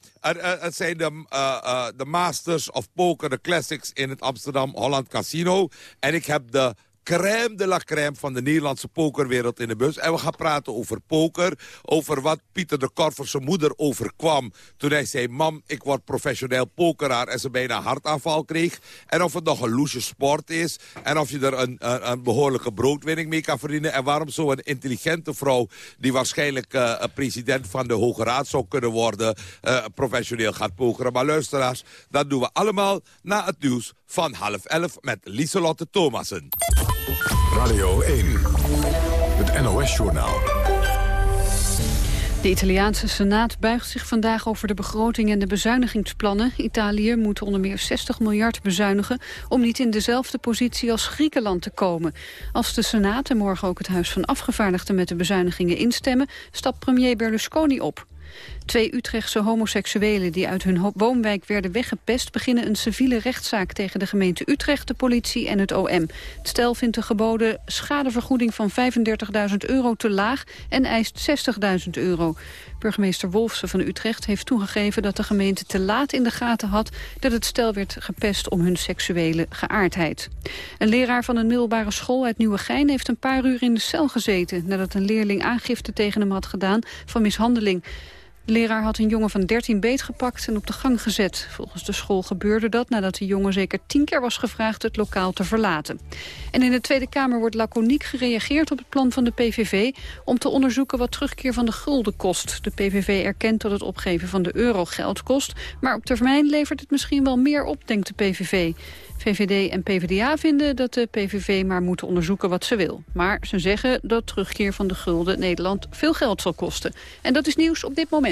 het zijn de, eh, eh, de Masters of Poker, de Classics in het Amsterdam Holland Casino. En ik heb de crème de la crème van de Nederlandse pokerwereld in de bus. En we gaan praten over poker. Over wat Pieter de Korver zijn moeder overkwam. Toen hij zei, mam, ik word professioneel pokeraar. En ze bijna hartaanval kreeg. En of het nog een loesje sport is. En of je er een, een, behoorlijke broodwinning mee kan verdienen. En waarom zo'n intelligente vrouw... die waarschijnlijk eh, een president van de Hoge Raad zou kunnen worden... eh, professioneel gaat pokeren. Maar luisteraars, dat doen we allemaal na het nieuws van half elf... met Lieselotte Thomassen. Radio 1, het NOS-journaal. De Italiaanse Senaat buigt zich vandaag over de begroting en de bezuinigingsplannen. Italië moet onder meer 60 miljard bezuinigen om niet in dezelfde positie als Griekenland te komen. Als de Senaat en morgen ook het Huis van Afgevaardigden met de bezuinigingen instemmen, stapt premier Berlusconi op. Twee Utrechtse homoseksuelen die uit hun woonwijk werden weggepest... beginnen een civiele rechtszaak tegen de gemeente Utrecht, de politie en het OM. Het stel vindt de geboden schadevergoeding van 35.000 euro te laag... en eist 60.000 euro. Burgemeester Wolfsen van Utrecht heeft toegegeven dat de gemeente te laat in de gaten had... dat het stel werd gepest om hun seksuele geaardheid. Een leraar van een middelbare school uit Nieuwegein heeft een paar uur in de cel gezeten... nadat een leerling aangifte tegen hem had gedaan van mishandeling. De leraar had een jongen van 13 beetgepakt en op de gang gezet. Volgens de school gebeurde dat nadat de jongen zeker tien keer was gevraagd het lokaal te verlaten. En in de Tweede Kamer wordt laconiek gereageerd op het plan van de PVV... om te onderzoeken wat terugkeer van de gulden kost. De PVV erkent dat het opgeven van de euro geld kost... maar op termijn levert het misschien wel meer op, denkt de PVV. VVD en PvdA vinden dat de PVV maar moet onderzoeken wat ze wil. Maar ze zeggen dat terugkeer van de gulden Nederland veel geld zal kosten. En dat is nieuws op dit moment.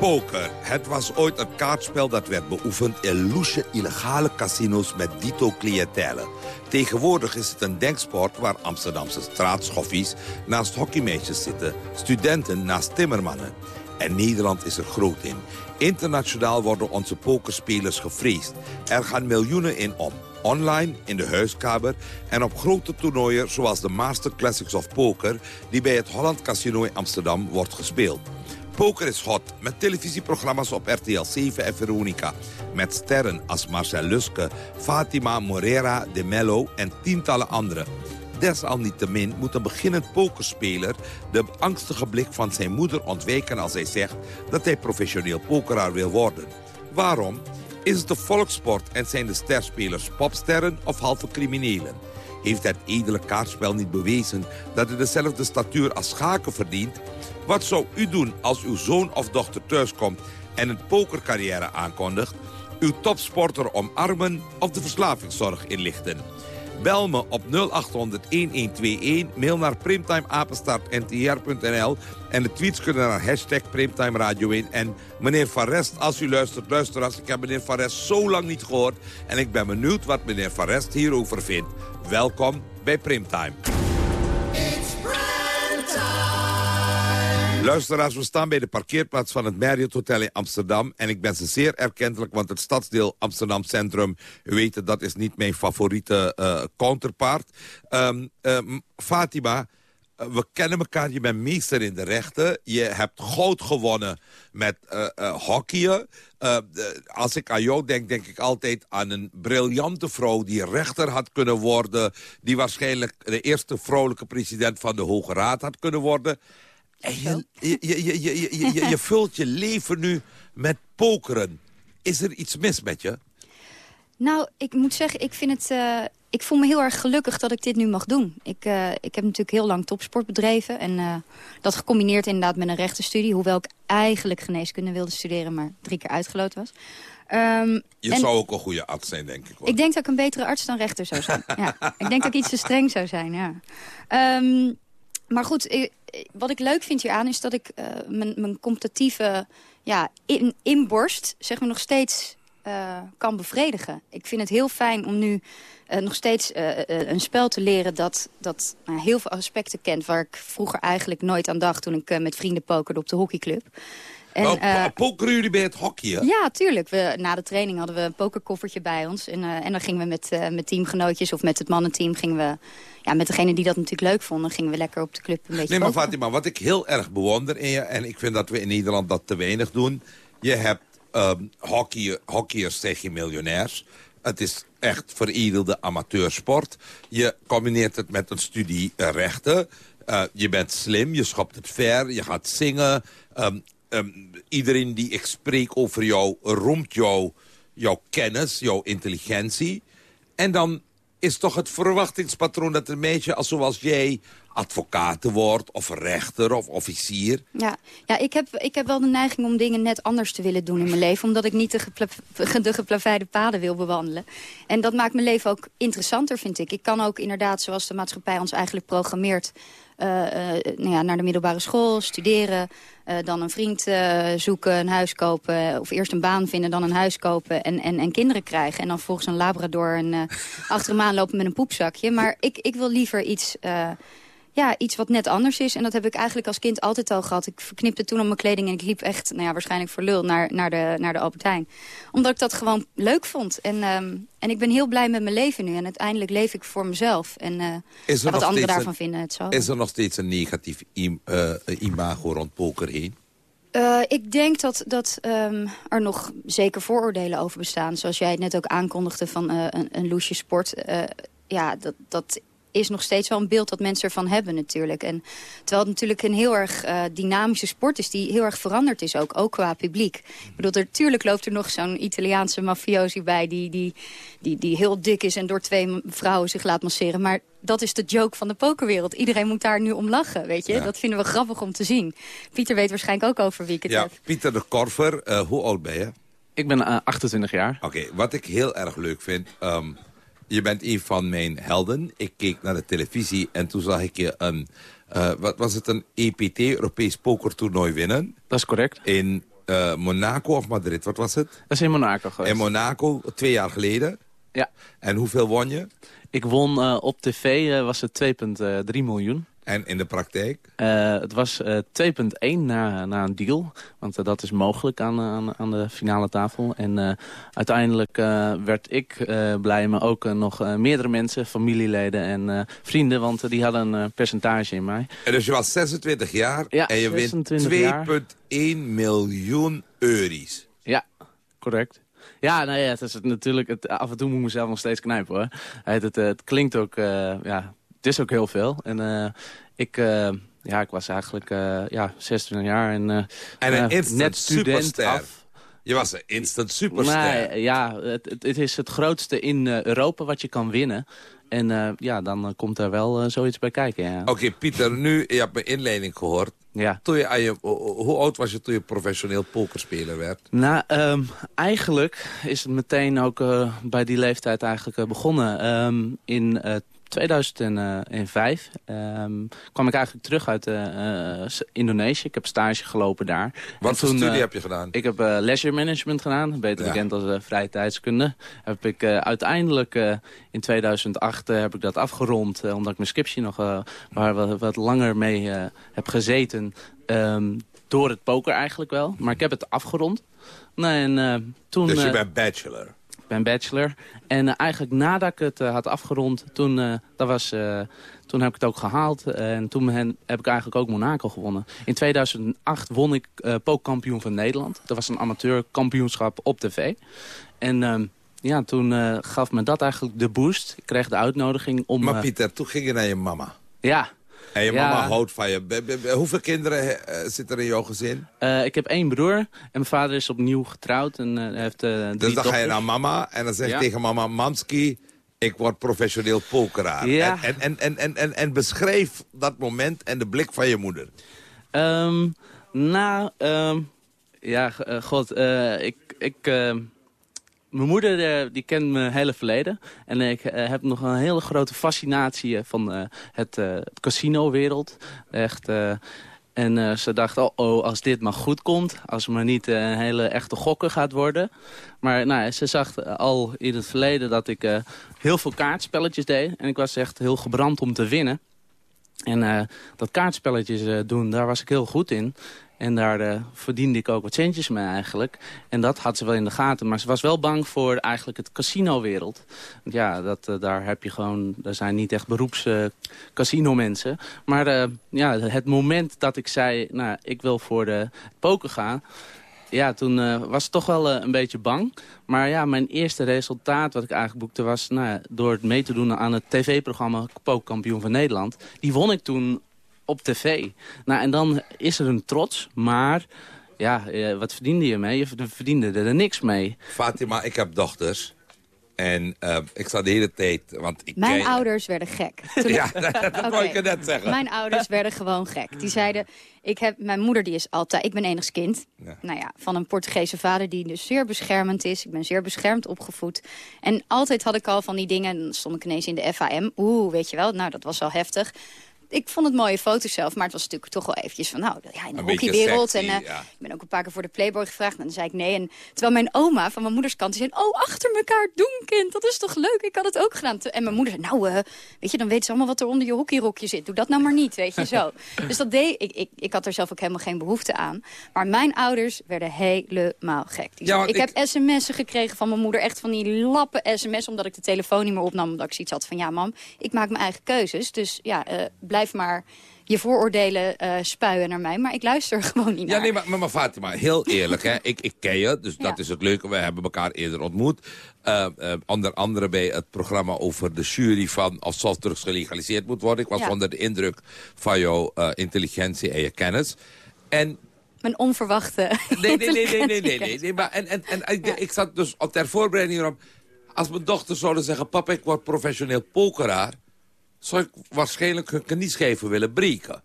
Poker. Het was ooit een kaartspel dat werd beoefend in loesje illegale casino's met dito cliëntelen. Tegenwoordig is het een denksport waar Amsterdamse straatschoffies naast hockeymeisjes zitten, studenten naast timmermannen. En Nederland is er groot in. Internationaal worden onze pokerspelers gevreesd. Er gaan miljoenen in om. Online, in de huiskamer en op grote toernooien zoals de Master Classics of Poker... die bij het Holland Casino in Amsterdam wordt gespeeld. Poker is hot, met televisieprogramma's op RTL 7 en Veronica. Met sterren als Marcel Luske, Fatima Morera de Mello en tientallen anderen. Desalniettemin moet een beginnend pokerspeler de angstige blik van zijn moeder ontwijken als hij zegt dat hij professioneel pokeraar wil worden. Waarom? Is het een volkssport en zijn de sterspelers popsterren of halve criminelen? Heeft het edele kaartspel niet bewezen dat het dezelfde statuur als schaken verdient? Wat zou u doen als uw zoon of dochter thuiskomt en een pokercarrière aankondigt? Uw topsporter omarmen of de verslavingszorg inlichten? Bel me op 0800-1121, mail naar primtimeapenstaartntr.nl... en de tweets kunnen naar hashtag Primtime Radio 1. En meneer Van Rest, als u luistert, luister als ik heb meneer Van Rest zo lang niet gehoord... en ik ben benieuwd wat meneer Van Rest hierover vindt. Welkom bij Primtime. Luisteraars, we staan bij de parkeerplaats van het Marriott Hotel in Amsterdam. En ik ben ze zeer erkentelijk, want het stadsdeel Amsterdam Centrum... u weet dat is niet mijn favoriete uh, counterpart. Um, Fatima, uh, we kennen elkaar, je bent meester in de rechten. Je hebt goud gewonnen met uh, hockeyen. Als ik aan jou denk, denk ik altijd aan een briljante vrouw... die rechter had kunnen worden. Die waarschijnlijk de eerste vrouwelijke president van de Hoge Raad had kunnen worden. En je, je, je, je, je, je, je vult je leven nu met pokeren. Is er iets mis met je? Nou, ik moet zeggen, ik vind het... Uh, ik voel me heel erg gelukkig dat ik dit nu mag doen. Ik, uh, ik heb natuurlijk heel lang topsport bedreven. En uh, dat gecombineerd inderdaad met een rechtenstudie. Hoewel ik eigenlijk geneeskunde wilde studeren, maar drie keer uitgeloot was. Um, je zou ook een goede arts zijn, denk ik. Hoor. Ik denk dat ik een betere arts dan rechter zou zijn. ja. Ik denk dat ik iets te streng zou zijn, ja. Um, maar goed, ik, wat ik leuk vind hieraan is dat ik uh, mijn, mijn competitieve ja, in, inborst zeg maar, nog steeds uh, kan bevredigen. Ik vind het heel fijn om nu uh, nog steeds een spel te leren dat, dat nou, heel veel aspecten kent... waar ik vroeger eigenlijk nooit aan dacht toen ik met vrienden pokerde op de hockeyclub. En, oh, uh, pokeren jullie bij het hockeyen? Ja, tuurlijk. We, na de training hadden we een pokerkoffertje bij ons. En, uh, en dan gingen we met, uh, met teamgenootjes of met het mannenteam... gingen we, ja, met degene die dat natuurlijk leuk vonden... gingen we lekker op de club een beetje Nee, maar pokeren. Fatima, wat ik heel erg bewonder in je... en ik vind dat we in Nederland dat te weinig doen... je hebt um, hockey, hockeyers tegen miljonairs... Het is echt veredelde amateursport. Je combineert het met een studie rechten. je bent slim, je schopt het ver, je gaat zingen... Um, Um, iedereen die ik spreek over jou, roemt jou, jouw kennis, jouw intelligentie. En dan is toch het verwachtingspatroon dat een meisje als zoals jij advocaat wordt, of rechter, of officier. Ja, ja ik, heb, ik heb wel de neiging om dingen net anders te willen doen in mijn leven. Omdat ik niet de, de geplaveide paden wil bewandelen. En dat maakt mijn leven ook interessanter, vind ik. Ik kan ook inderdaad, zoals de maatschappij ons eigenlijk programmeert... Uh, uh, nou ja, naar de middelbare school, studeren... Uh, dan een vriend zoeken, een huis kopen... of eerst een baan vinden, dan een huis kopen en, en, en kinderen krijgen. En dan volgens een labrador en achter hem aanlopen met een poepzakje. Maar ik, ik wil liever iets ja, iets wat net anders is. En dat heb ik eigenlijk als kind altijd al gehad. Ik verknipte toen op mijn kleding en ik liep echt, nou ja, waarschijnlijk voor lul naar, naar, de, naar de Albertijn. Omdat ik dat gewoon leuk vond. En, um, en ik ben heel blij met mijn leven nu. En uiteindelijk leef ik voor mezelf. En uh, is wat anderen daarvan een, vinden, het zo. Is er nog steeds een negatief im, uh, imago rond poker heen? Uh, ik denk dat, dat um, er nog zeker vooroordelen over bestaan. Zoals jij het net ook aankondigde van een, een loesje sport. Ja, dat, dat is nog steeds wel een beeld dat mensen ervan hebben natuurlijk. En terwijl het natuurlijk een heel erg uh, dynamische sport is... die heel erg veranderd is ook, ook qua publiek. Ik bedoel, natuurlijk loopt er nog zo'n Italiaanse mafiosi bij... Die, die, die, die heel dik is en door twee vrouwen zich laat masseren. Maar dat is de joke van de pokerwereld. Iedereen moet daar nu om lachen, weet je. Ja. Dat vinden we grappig om te zien. Pieter weet waarschijnlijk ook over wie ik het ja, heb. Pieter de Korver, uh, hoe oud ben je? Ik ben uh, 28 jaar. Oké, okay, wat ik heel erg leuk vind... Um, je bent een van mijn helden. Ik keek naar de televisie en toen zag ik je een... Uh, wat was het, een EPT, Europees pokertoernooi winnen? Dat is correct. In uh, Monaco of Madrid, wat was het? Dat is in Monaco geweest. In Monaco, twee jaar geleden? Ja. En hoeveel won je? Ik won uh, op tv, was het 2,3 miljoen. En in de praktijk? Uh, het was uh, 2,1 na, na een deal. Want uh, dat is mogelijk aan, aan, aan de finale tafel. En uiteindelijk werd ik blij, maar ook nog meerdere mensen, familieleden en vrienden. Want die hadden een percentage in mij. En dus je was 26 jaar ja, en je wint 2,1 miljoen euro's. Ja, correct. Ja, nou ja, het is het natuurlijk, het, af en toe moet ik mezelf nog steeds knijpen hoor. Het, het, het klinkt ook, ja, het is ook heel veel. En uh, ik, uh, ja, ik was eigenlijk uh, ja, 26 jaar en, en een instant net student superster. af. Je was een instant superster. Nee, ja, het, het, is het grootste in Europa wat je kan winnen. En ja, dan komt er wel zoiets bij kijken. Ja. Oké, okay, Pieter, nu, je hebt mijn inleiding gehoord. Ja. Toen je, je, hoe oud was je toen je professioneel pokerspeler werd? Nou, um, eigenlijk is het meteen ook uh, bij die leeftijd eigenlijk begonnen. Um, in 2005 um, kwam ik eigenlijk terug uit uh, Indonesië. Ik heb stage gelopen daar. Wat voor studie uh, heb je gedaan? Ik heb uh, leisure management gedaan, beter ja. bekend als vrije tijdskunde. Heb ik uiteindelijk in 2008 heb ik dat afgerond, omdat ik mijn scriptie nog waar wat, wat langer mee heb gezeten. Ehm, door het poker eigenlijk wel. Maar ik heb het afgerond. Nee, en, eh, toen, Dus je eh, bent bachelor. Ben bachelor. En eh, eigenlijk nadat ik het eh, had afgerond, toen, eh, dat was, toen heb ik het ook gehaald. en toen hen- heb ik eigenlijk ook Monaco gewonnen. In 2008 won ik pookkampioen van Nederland. Dat was een amateurkampioenschap op tv. En ehm, ja, toen gaf me dat eigenlijk de boost. Ik kreeg de uitnodiging om... Maar Pieter, toen ging je naar je mama. ja. En je Ja. mama houdt van je. Hoeveel kinderen eh, zitten er in jouw gezin? Eh, ik heb één broer en mijn vader is opnieuw getrouwd en eh, heeft eh drie Dus dan ga je dochters. naar mama en dan zeg je Ja. tegen mama... Mamski, ik word professioneel pokeraar. Ja. En, en, en, en, en, en beschrijf dat moment en de blik van je moeder. Ehm, nou, ehm, ja, god, ik, ik, ehm, mijn moeder eh, die kent mijn hele verleden. En ik eh, heb nog een hele grote fascinatie eh, van het, casino-wereld. Echt, en ze dacht, oh, oh, als dit maar goed komt, als het niet een hele echte gokker gaat worden. Maar nou, ze zag al in het verleden dat ik heel veel kaartspelletjes deed. En ik was echt heel gebrand om te winnen. En dat kaartspelletjes doen, daar was ik heel goed in. En daar eh, verdiende ik ook wat centjes mee eigenlijk. En dat had ze wel in de gaten. Maar ze was wel bang voor eigenlijk het casino-wereld. Want ja, dat, eh, daar heb je gewoon... Er zijn niet echt beroeps eh. Maar ja, het moment dat ik zei... Nou, ik wil voor de poker gaan... Ja, toen was ik toch wel een beetje bang. Maar ja, mijn eerste resultaat wat ik eigenlijk boekte was... Nou, door het mee te doen aan het tv-programma Pookkampioen van Nederland. Die won ik toen op tv. Nou, en dan is er een trots, maar... Ja, eh, wat verdiende je mee? Je verdiende er niks mee. Fatima, ik heb dochters. En eh, ik zat de hele tijd... Want ik Mijn ken- ouders werden gek. Toen Ja, ik- dat Oké. ik er net zeggen. Mijn ouders werden gewoon gek. Die zeiden, ik heb, mijn moeder die is altijd, ik ben enigst kind. Nou ja, van een Portugese vader die dus zeer beschermend is. Ik ben zeer beschermd opgevoed. En altijd had ik al van die dingen, dan stond ik ineens in de FAM. Oeh, weet je wel, nou dat was al heftig. Ik vond het mooie foto's zelf, maar het was natuurlijk toch wel eventjes van... nou, ja, in de Een hockeywereld. sexy, En eh, ja. ik ben ook een paar keer voor de Playboy gevraagd. En dan zei ik nee. En terwijl mijn oma van mijn moeders kant zei... oh, achter elkaar doen, kind. Dat is toch leuk? Ik had het ook gedaan. En mijn moeder zei, nou, eh, weet je, dan weten ze allemaal wat er onder je hockeyrokje zit. Doe dat nou maar niet, weet je, zo. dus dat deed ik. ik. Ik had er zelf ook helemaal geen behoefte aan. Maar mijn ouders werden helemaal gek. Die Ja, zei- want ik, ik- heb sms'en gekregen van mijn moeder. Echt van die lappen sms, omdat ik de telefoon niet meer opnam. Omdat ik zoiets had van, ja, mam, ik maak mijn eigen keuzes. Dus ja, eh, blijf maar je vooroordelen eh, spuien naar mij. Maar ik luister gewoon niet naar. Ja, nee, maar, maar, maar Fatima, heel eerlijk, hè. Ik, ik ken je, dus dat is het leuke. We hebben elkaar eerder ontmoet. Eh, onder andere bij het programma over de jury van of softdrugs gelegaliseerd moet worden. Ik was Ja. onder de indruk van jouw intelligentie en je kennis. En Mijn onverwachte Nee, nee, nee, nee, nee, nee, nee. Maar, en, en, en ik, ik zat dus al ter voorbereiding erop. Als mijn dochter zouden zeggen, papa, ik word professioneel pokeraar... zou ik waarschijnlijk hun knieschijven willen breken.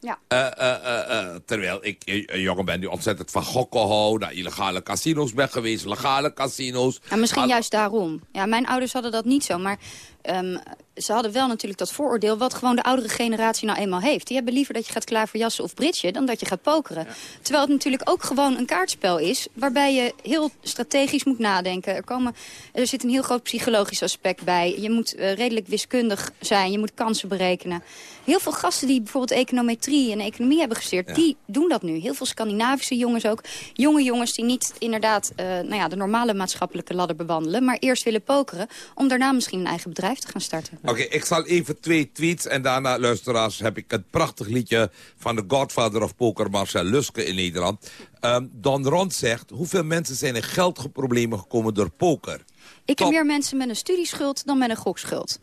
Ja. Eh, eh, eh, terwijl ik een jongen ben die ontzettend van gokken houdt... naar illegale casino's ben geweest, legale casino's. Ja, misschien juist daarom. Ja, mijn ouders hadden dat niet zo, maar ehm, ze hadden wel natuurlijk dat vooroordeel... wat gewoon de oudere generatie nou eenmaal heeft. Die hebben liever dat je gaat klaverjassen of bridgen dan dat je gaat pokeren. Terwijl het natuurlijk ook gewoon een kaartspel is... waarbij je heel strategisch moet nadenken. Er, komen, er zit een heel groot psychologisch aspect bij. Je moet eh, redelijk wiskundig zijn, je moet kansen berekenen. Heel veel gasten die bijvoorbeeld econometrie en economie hebben gestudeerd... die doen dat nu. Heel veel Scandinavische jongens ook. Jonge jongens die niet inderdaad eh, nou ja, de normale maatschappelijke ladder bewandelen... maar eerst willen pokeren om daarna misschien een eigen bedrijf te gaan starten. Oké, ik zal even twee tweets en daarna, luisteraars, heb ik het prachtig liedje van de Godfather of Poker, Marcel Luske in Nederland. Ehm, Don Rond zegt, hoeveel mensen zijn in geldproblemen gekomen door poker? Ik heb meer mensen met een studieschuld dan met een gokschuld.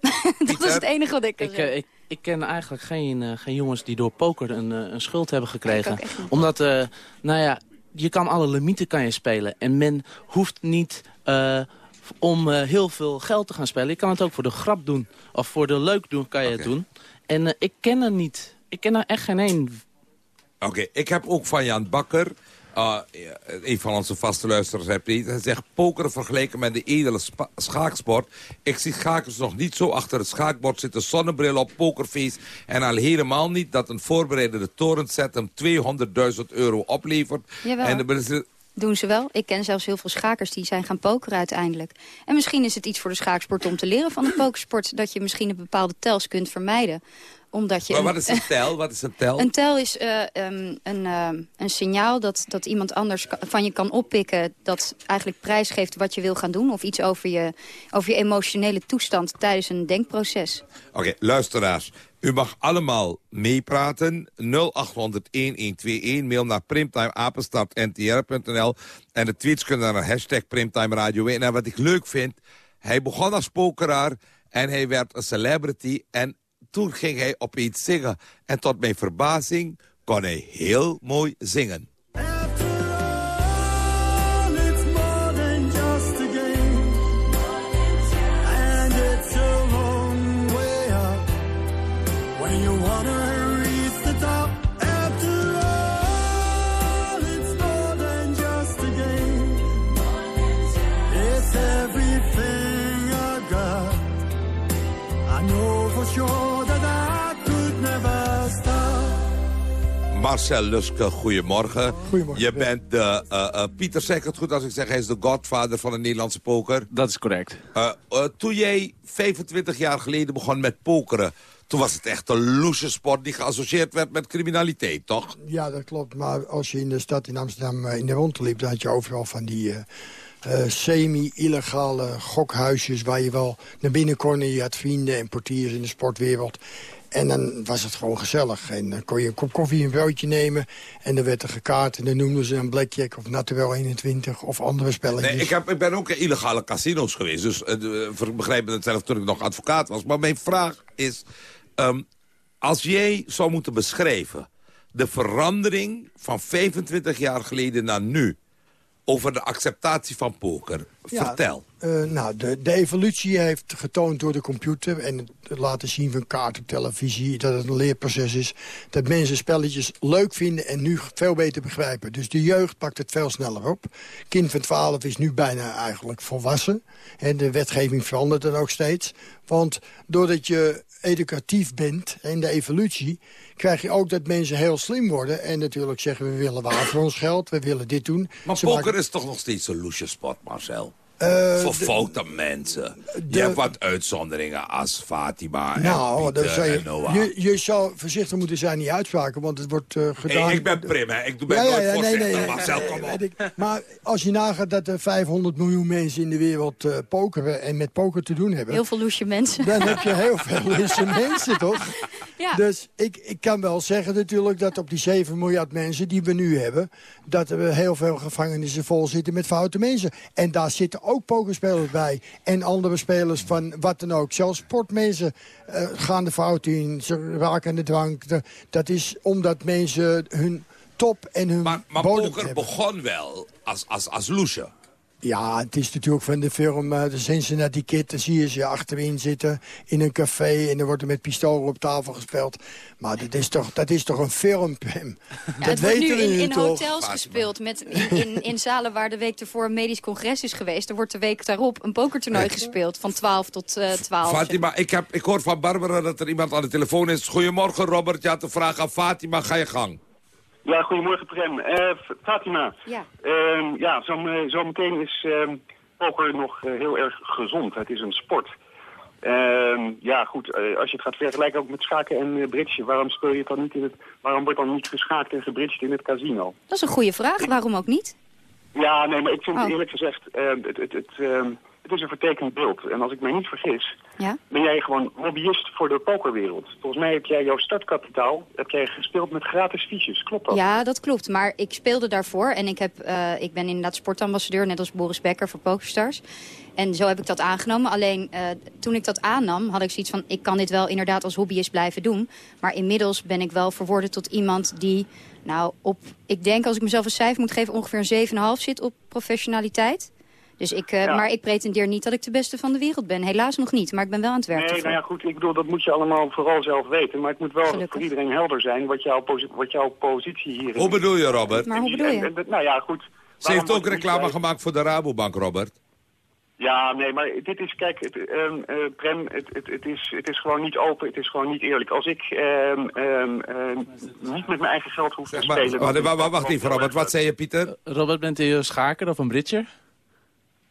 dat is het enige wat ik kan Ik, zeggen. eh, ik, ik ken eigenlijk geen, eh, geen jongens die door poker een, eh, een schuld hebben gekregen. Omdat, eh, nou ja, je kan alle limieten kan je spelen. En men hoeft niet eh, om eh, heel veel geld te gaan spelen. Je kan het ook voor de grap doen. Of voor de leuk doen kan je het doen. En eh, ik ken er niet. Ik ken er echt geen één. Oké, ik heb ook van Jan Bakker, uh, een van onze vaste luisteraars, heb hij hij zegt poker vergeleken met de edele schaaksport. Ik zie schakers nog niet zo achter het schaakbord zitten, zonnebril op, pokerface. En al helemaal niet dat een voorbereidende torenset hem 200.000 euro oplevert. Jawel. En de, doen ze wel. Ik ken zelfs heel veel schakers die zijn gaan pokeren uiteindelijk. En misschien is het iets voor de schaaksport om te leren van de pokersport... dat je misschien een bepaalde tels kunt vermijden omdat je Maar wat is een tel? Wat is een tel? Een tel is eh, ehm, een, ehm, een signaal dat, dat iemand anders van je kan oppikken... dat eigenlijk prijsgeeft wat je wil gaan doen... of iets over je, over je emotionele toestand tijdens een denkproces. Oké, luisteraars. U mag allemaal meepraten. 0800-1121. Mail naar primtimeapenstaartntr.nl. En de tweets kunnen naar hashtag Primtime Radio 1. En wat ik leuk vind, hij begon als pokeraar en hij werd een celebrity. En toen ging hij opeens zingen. En tot mijn verbazing kon hij heel mooi zingen. Marcel Luske, goedemorgen. Goedemorgen. Je bent de, eh, eh, Pieter zegt het goed als ik zeg, hij is de godvader van de Nederlandse poker. Dat is correct. Eh, eh, toen jij 25 jaar geleden begon met pokeren... toen was het echt een loesje sport die geassocieerd werd met criminaliteit, toch? Ja, dat klopt. Maar als je in de stad in Amsterdam in de rond liep... dan had je overal van die eh, eh, semi-illegale gokhuisjes... waar je wel naar binnen kon en je had vrienden en portiers in de sportwereld. En dan was het gewoon gezellig. En dan kon je een kop koffie en een broodje nemen. En dan werd er gekaart en dan noemden ze een blackjack of Natural 21 of andere spelletjes. Nee, ik, heb, ik ben ook in illegale casino's geweest. Dus eh, de- begrijp me het zelf toen ik nog advocaat was. Maar mijn vraag is... ehm, als jij zou moeten beschrijven... de verandering van 25 jaar geleden naar nu... over de acceptatie van poker. Ja, Vertel. Eh, nou, de, de evolutie heeft getoond door de computer... en het laten zien van kaart op televisie... dat het een leerproces is... dat mensen spelletjes leuk vinden en nu veel beter begrijpen. Dus de jeugd pakt het veel sneller op. Kind van 12 is nu bijna eigenlijk volwassen. En de wetgeving verandert dan ook steeds. Want doordat je educatief bent in de evolutie... krijg je ook dat mensen heel slim worden... en natuurlijk zeggen we willen waar voor ons geld, we willen dit doen. Maar Ze poker maken- is toch nog steeds een loesje sport, Marcel? Eh, Voor de- foute mensen. de- je hebt wat uitzonderingen als Fatima Nou, en Pieter je, Noah. je, je zou voorzichtig moeten zijn in die uitspraken, want het wordt eh, gedaan... Hey, ik ben prim, hè. Ik doe ben nooit voorzichtig. Marcel, kom op. weet ik. Maar als je nagaat dat er 500 miljoen mensen in de wereld eh, pokeren en met poker te doen hebben... Heel veel loesje mensen. Dan heb je heel veel loesje mensen, toch? Ja. Dus ik, ik kan wel zeggen natuurlijk dat op die 7 miljard mensen die we nu hebben... dat er heel veel gevangenissen vol zitten met foute mensen. En daar zitten ook pokerspelers bij. En andere spelers van wat dan ook. Zelfs sportmensen eh, gaan de fout in. Ze raken aan de drank. Dat is omdat mensen hun top en hun Maar poker hebben. begon wel als, als, als loesje. Ja, het is natuurlijk van de film eh, de Cincinnati Kid. Dan zie je ze achterin zitten in een café... en dan wordt er met pistolen op tafel gespeeld. Maar dat is toch, dat is toch een film, Pim? Ja, dat het wordt nu weten we in, in toch? hotels gespeeld. Met, in, in, in zalen waar de week ervoor een medisch congres is geweest. Er wordt de week daarop een pokertoernooi gespeeld. Van 12 tot eh 12. Fatima, ik, heb, ik hoor van Barbara dat er iemand aan de telefoon is. Goedemorgen, Robert. Je had een vraag aan Fatima. Ga je gang. Ja, goedemorgen Prem. Eh, F- Fatima. Ja. Ehm, ja, zo, me- zo meteen is ehm, poker nog eh, heel erg gezond. Het is een sport. Ehm, ja, goed. eh, als je het gaat vergelijken ook met schaken en eh, bridge, waarom speel je het dan niet in het, waarom wordt dan niet geschaakt en gebridged in het casino? Dat is een goede vraag. Waarom ook niet? Ja, nee, maar ik vind Oh. eerlijk gezegd, eh, het, het, het, het is een vertekend beeld. En als ik mij niet vergis, Ja? ben jij gewoon hobbyist voor de pokerwereld. Volgens mij heb jij jouw startkapitaal heb jij gespeeld met gratis fiches. Klopt dat? Ja, dat klopt. Maar ik speelde daarvoor. En ik, heb, eh, ik ben inderdaad sportambassadeur, net als Boris Becker voor Pokerstars. En zo heb ik dat aangenomen. Alleen eh, toen ik dat aannam, had ik zoiets van... ik kan dit wel inderdaad als hobbyist blijven doen. Maar inmiddels ben ik wel verworden tot iemand die... nou, op, ik denk als ik mezelf een cijfer moet geven... ongeveer een 7,5 zit op professionaliteit. Dus ik, eh, Ja. Maar ik pretendeer niet dat ik de beste van de wereld ben. Helaas nog niet, maar ik ben wel aan het werk Nee, nou ja, goed, ik bedoel, dat moet je allemaal vooral zelf weten. Maar het moet wel voor iedereen helder zijn wat jouw, posi- wat jouw positie hierin Hoe bedoel je, Robert? Maar hoe bedoel je? En- en- nou ja, goed. Ze heeft ook reclame gemaakt voor de Rabobank, Robert. Ja, nee, maar dit is, kijk, het, ehm, eh, Prem, het, het, het, is, het is gewoon niet open, het is gewoon niet eerlijk. Als ik ehm, ehm, niet met mijn eigen geld hoef te Maar, spelen... wacht, dan- wacht, wacht even, Robert. Wat zei je, Pieter? Robert, bent u een schaker of een bridger?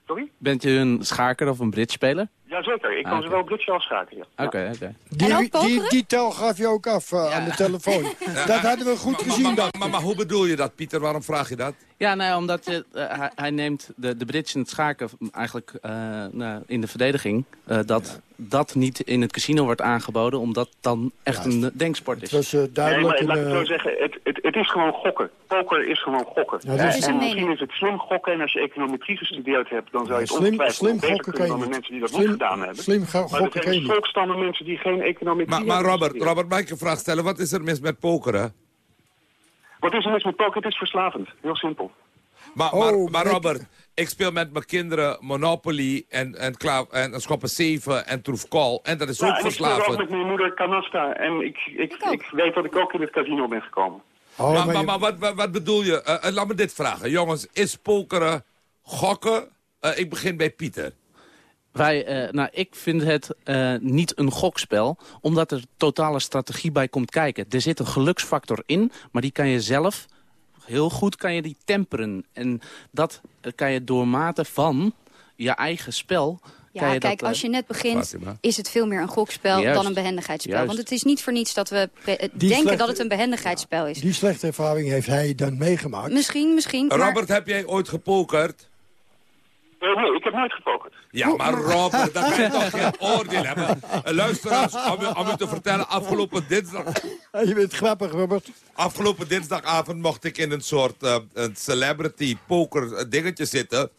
Sorry? Bent u een schaker of een bridgespeler? Jazeker, ik kan Ah, ze oké. wel bridge als schaken, ja. Oké, oké. Die, die, die tel gaf je ook af eh, aan de telefoon. Dat hadden we goed gezien. Maar, maar, maar hoe bedoel je dat, Pieter? Waarom vraag je dat? Ja, nou omdat je, eh, hij, hij neemt de, de bridge en het schaken eigenlijk eh, nou, in de verdediging... eh, dat dat niet in het casino wordt aangeboden, omdat dan echt een eh, denksport is. Het was eh, Nee, duidelijk. maar laat ik zo eh, zeggen, het, het, het is gewoon gokken. Poker is gewoon gokken. Ja, dat is en misschien is het slim gokken en als je econometrie gestudeerd hebt, dan zou je het Slim- ongetwijfeld slim gokken kunnen dan je de mensen die dat Slim- niet gedaan hebben. slim ga- maar gokken er je zijn volkstammen mensen die geen econometrie Maar, maar hebben Robert. Robert, mag ik een vraag stellen? Wat is er mis met pokeren? Wat is er mis met poker? Het is verslavend. Heel simpel. Maar, Oh, maar, maar maar ik- Robert, ik speel met mijn kinderen Monopoly en, en, klaar, en Schoppen 7 en Troef Call. En dat is Ja, ook en ik speel ook verslavend. met mijn moeder Canasta. En ik, ik, ik, weet dat ik ook in het casino ben gekomen. oh, maar maar maar, je- maar wat, wat, wat bedoel je? Eh, eh, laat me dit vragen. Jongens, is pokeren gokken? Eh, ik begin bij Pieter. Wij, eh, nou, ik vind het eh, niet een gokspel, omdat er totale strategie bij komt kijken. Er zit een geluksfactor in, maar die kan je zelf heel goed kan je die temperen. En dat eh, kan je door mate van je eigen spel... Ja, je kijk, dat, als je net begint, is het veel meer een gokspel Juist. dan een behendigheidsspel. Juist. Want het is niet voor niets dat we denken slechte- dat het een behendigheidsspel is. Die slechte ervaring heeft hij dan meegemaakt. Misschien, misschien. Maar Robert, heb jij ooit gepokerd? Eh, nee, ik heb nooit gepokerd. Ja, maar Robert, dan kan je toch geen oordeel hebben. Eh, Luisteraars, om u, om u te vertellen, afgelopen dinsdag... Je bent grappig, Robert. Afgelopen dinsdagavond mocht ik in een soort eh, een celebrity poker eh, dingetje zitten.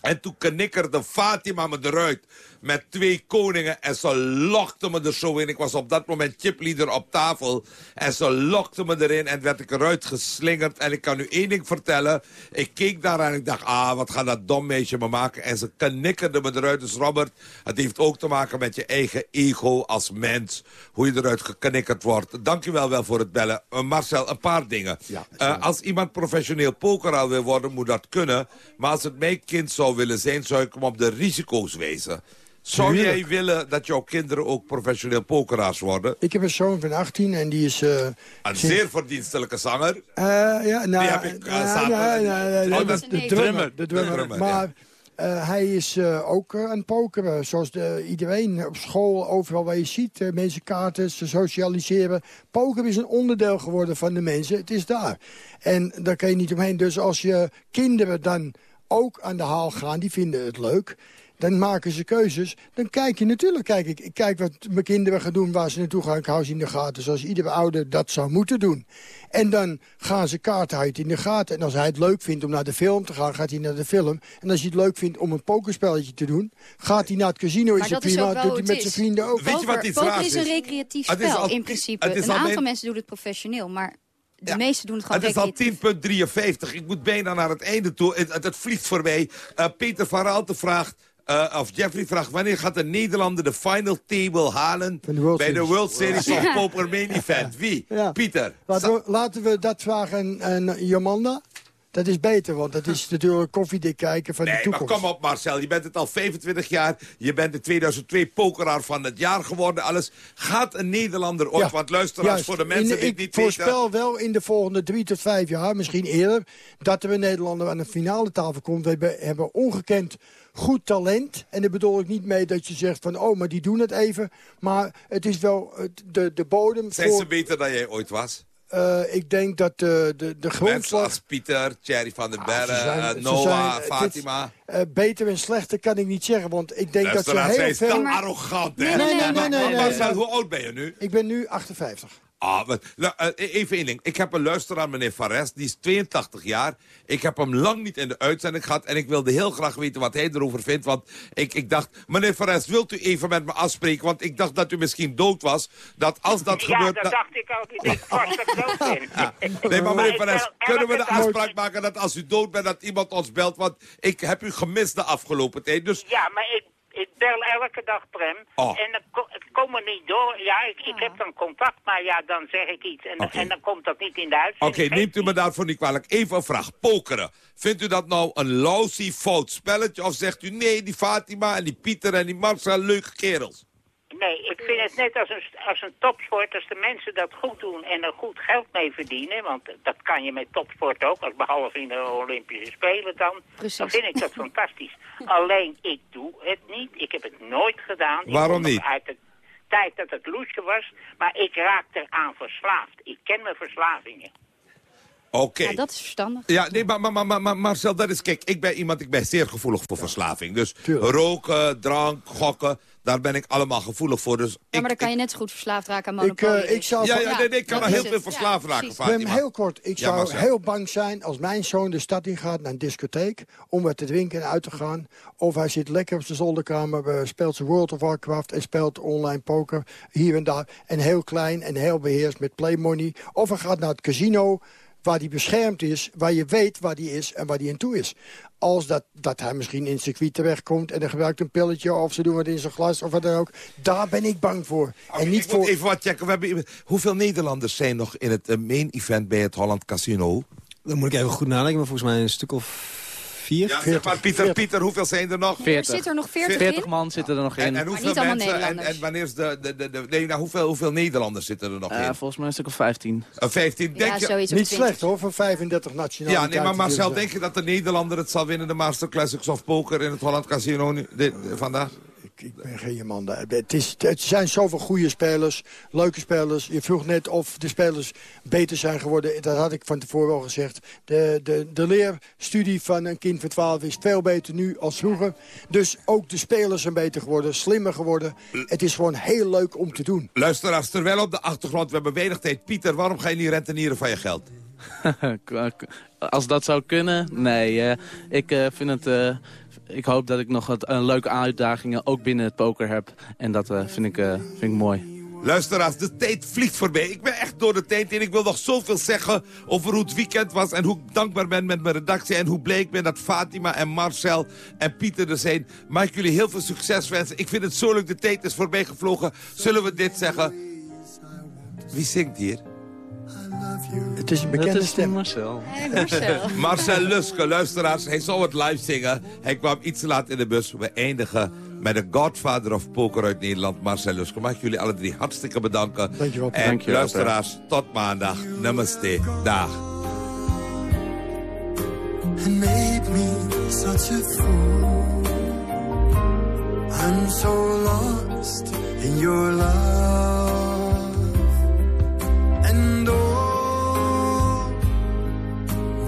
En toen knikkerde Fatima me eruit met twee koningen. En ze lokte me er zo in. Ik was op dat moment chipleader op tafel. En ze lokte me erin en werd ik eruit geslingerd. En ik kan u één ding vertellen. Ik keek daar en ik dacht, ah, wat gaat dat dom meisje me maken. En ze knikkerde me eruit. Dus Robert, het heeft ook te maken met je eigen ego als mens. Hoe je eruit geknikkerd wordt. Dank u wel wel voor het bellen. Eh, Marcel, een paar dingen. Eh, als iemand professioneel pokeraar wil worden, moet dat kunnen. Maar als het mijn kind zou willen zijn, zou ik hem op de risico's wijzen. Zou jij willen dat jouw kinderen ook professioneel pokeraars worden? Ik heb een zoon van 18 en die is... eh, Een sinds- zeer verdienstelijke zanger. Eh, ja, nou, Die heb ik, zaterdag- Oh, de, de drummer, de drummer. Maar eh, hij is ook aan het pokeren, zoals de, iedereen op school, overal waar je ziet. mensen kaarten, ze socialiseren. Poker is een onderdeel geworden van de mensen. Het is daar. En daar kan je niet omheen. Dus als je kinderen dan ook aan de haal gaan, die vinden het leuk dan maken ze keuzes. Dan kijk je natuurlijk, kijk ik, ik kijk wat mijn kinderen gaan doen, waar ze naartoe gaan. Ik hou ze in de gaten, zoals iedere ouder dat zou moeten doen. En dan gaan ze kaarten uit in de gaten. En als hij het leuk vindt om naar de film te gaan, gaat hij naar de film. En als hij het leuk vindt om een pokerspelletje te doen, gaat hij naar het casino. Maar is het dat is prima, ook wel doet hij met zijn is. vrienden ook. Weet je wat Poker- iets poker is een is? recreatief is spel, al- in principe. is Een al aantal mijn- mensen doen het professioneel, maar de Ja. meesten doen het gewoon Het is al recreatief. 10.53. Ik moet bijna naar het einde toe. Het, het, het vliegt voorbij. Eh, Peter van Raalte vraagt... eh, of Jeffrey vraagt, wanneer gaat de Nederlander de final table halen... De bij de Series. World Series of Poker Main Event? Wie? Ja. Pieter. Laten we, laten we dat vragen aan, Jomanda. Dat is beter, want dat is natuurlijk koffiedik kijken van de Nee, maar toekomst. kom op Marcel, je bent het al 25 jaar. Je bent in 2002 pokeraar van het jaar geworden. Alles. Gaat een Nederlander ooit, Ja, want luisteraars juist. voor de mensen die ik niet voorspel wel in de volgende drie tot vijf jaar, misschien eerder... dat er een Nederlander aan de finale tafel komt. We hebben, hebben ongekend goed talent. En daar bedoel ik niet mee dat je zegt van... oh, maar die doen het even. Maar het is wel de, de bodem Zijn voor... ze beter dan jij ooit was? eh, ik denk dat de, de, de Mensen grondslag... als Pieter, Thierry van den Ah, Bergen, zijn- eh, Noah, zijn- is- Fatima... eh, beter en slechter kan ik niet zeggen, want ik denk dat ze zij heel is te veel... arrogant, hè? Nee, nee, nee, nee, nee, nee. Marcel, hoe oud ben je nu? Ik ben nu 58. Ah, wat, nou, eh, even één ding. Ik heb een luisteraar, meneer Fares, die is 82 jaar. Ik heb hem lang niet in de uitzending gehad en ik wilde heel graag weten wat hij erover vindt. Want ik, ik dacht, meneer Fares, wilt u even met me afspreken? Want ik dacht dat u misschien dood was. Dat als dat Ja, gebeurt... dat dat- dacht ik ook. Ik denk vast dat ik dood. Nee, maar meneer ik Fares, kunnen we de afspraak maken dat als u dood bent, dat iemand ons belt? Want ik heb u gemist de afgelopen tijd. Dus Ja, maar ik, ik bel elke dag, Prem. Oh. En ko- er komen niet door. Ja, ik, ik heb dan contact, maar ja, dan zeg ik iets. En, Oké. en dan komt dat niet in de Oké, uitzending. neemt u me daarvoor niet kwalijk. Even een vraag. Pokeren. Vindt u dat nou een lousy, fout spelletje? Of zegt u nee, die Fatima en die Pieter en die Marcel, leuke kerels? Nee, ik vind het net als een, als een topsport, als de mensen dat goed doen en er goed geld mee verdienen, want dat kan je met topsport ook, als behalve in de Olympische Spelen dan, Precies. dan vind ik dat fantastisch. Alleen, ik doe het niet, ik heb het nooit gedaan. Ik Waarom niet? Uit de tijd dat het loesje was, maar ik raak eraan verslaafd. Ik ken mijn verslavingen. Oké. Ja, dat is verstandig. Ja, nee, maar, maar, maar, maar, maar Marcel, dat is, kijk, ik ben iemand, ik ben zeer gevoelig voor verslaving. Dus roken, drank, gokken, daar ben ik allemaal gevoelig voor. Dus Ja, maar dan kan je net zo goed verslaafd raken aan Ik, eh, ik zou Ja, van- ja, nee, nee, ik kan er heel veel verslaafd Ja, raken. Wim, Fatima. heel kort. Ik Ja, zou Marcel. heel bang zijn als mijn zoon de stad ingaat naar een discotheek... om wat te drinken en uit te gaan. Of hij zit lekker op zijn zolderkamer, eh, speelt zijn World of Warcraft... en speelt online poker hier en daar. En heel klein en heel beheerst met play money. Of hij gaat naar het casino waar hij beschermd is... waar je weet waar hij is en waar hij aan toe is. Als dat, dat hij misschien in het circuit terechtkomt... en hij gebruikt een pilletje of ze doen wat in zijn glas of wat dan ook. Daar ben ik bang voor. en niet ik voor... moet even wat checken. We hebben, hoeveel Nederlanders zijn nog in het eh, main event bij het Holland Casino? Dan moet ik even goed nadenken, maar volgens mij een stuk of vier. Ja, zeg maar, Pieter, Pieter, hoeveel zijn er nog? Er zit er nog 40, 40 in. man zitten er nog in. En, en hoeveel niet allemaal mensen, en, Nederlanders. en wanneer is de, de, de, de- nee, nou, hoeveel, hoeveel Nederlanders zitten er nog Eh, in? volgens mij een stuk of 15. Uh, 15, denk Ja, je? Niet 20. slecht hoor, voor 35 Ja, nationaliteiten. nee, maar Marcel, denk je dat de Nederlander het zal winnen, de Master Classics of Poker in het Holland Casino nu, dit, vandaag? Ik, ik ben geen man daar. Het, is, het zijn zoveel goede spelers, leuke spelers. Je vroeg net of de spelers beter zijn geworden. Dat had ik van tevoren al gezegd. De, de, de leerstudie van een kind van 12 is veel beter nu als vroeger. Dus ook de spelers zijn beter geworden, slimmer geworden. Het is gewoon heel leuk om te doen. Luisteraars, terwijl op de achtergrond, we hebben weinig tijd. Pieter, waarom ga je niet rentenieren van je geld? Als dat zou kunnen, nee. eh, ik eh, vind het... eh, ik hoop dat ik nog wat eh, leuke uitdagingen ook binnen het poker heb. En dat eh, vind, ik, eh, vind ik mooi. Luisteraars, de tijd vliegt voorbij. Ik ben echt door de tijd heen. Ik wil nog zoveel zeggen over hoe het weekend was... en hoe ik dankbaar ben met mijn redactie... en hoe blij ik ben dat Fatima en Marcel en Pieter er zijn. Mag ik jullie heel veel succes wensen. Ik vind het zo leuk, de tijd is voorbij gevlogen. Zullen we dit zeggen? Wie zingt hier? Het is een bekende is stem. Marcel. Marcel. Marcel Luske, luisteraars, hij zou het live zingen. Hij kwam iets te laat in de bus. We eindigen met de godfather of poker uit Nederland, Marcel Luske. Mag ik jullie alle drie hartstikke bedanken. Dankjewel. En Dankjewel, luisteraars, tot maandag. Namaste. Dag. and made me such a fool. I'm so lost in your love, and oh,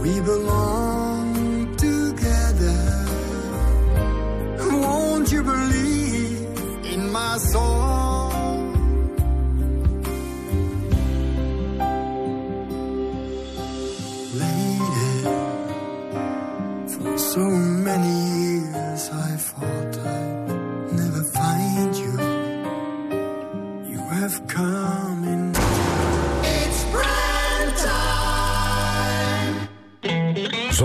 we belong together. Won't you believe in my song? Lady, for so many years I thought I'd never find you. You have come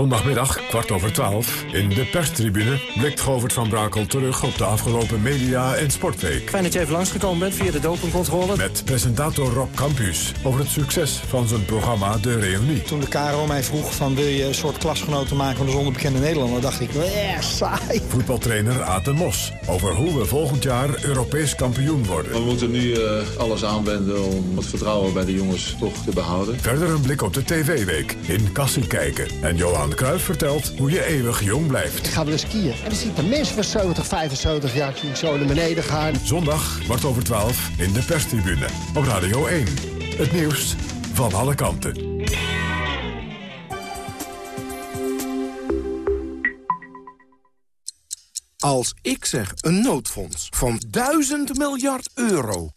Zondagmiddag, kwart over twaalf, in de perstribune... blikt Govert van Brakel terug op de afgelopen media- en sportweek. Fijn dat je even langsgekomen bent via de dopingcontrole. Met presentator Rob Campus over het succes van zijn programma De Reunie. Toen de KRO mij vroeg van wil je een soort klasgenoten maken van de zonder bekende Nederlander, dacht ik, eh, saai. Voetbaltrainer de Mos over hoe we volgend jaar Europees kampioen worden. We moeten nu eh, alles aanwenden om het vertrouwen bij de jongens toch te behouden. Verder een blik op de TV-week in Kassie kijken. En Johan Cruijff vertelt hoe je eeuwig jong blijft. Ik ga wel eens skiën. En dan zie ik de mensen van 70, 75 jaar ik zo naar beneden gaan. Zondag, kwart over twaalf, in de perstribune. Op Radio 1. Het nieuws van alle kanten. Als ik zeg een noodfonds van 1000 miljard euro,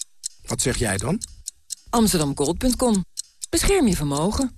wat zeg jij dan? Amsterdamgold.com. Bescherm je vermogen.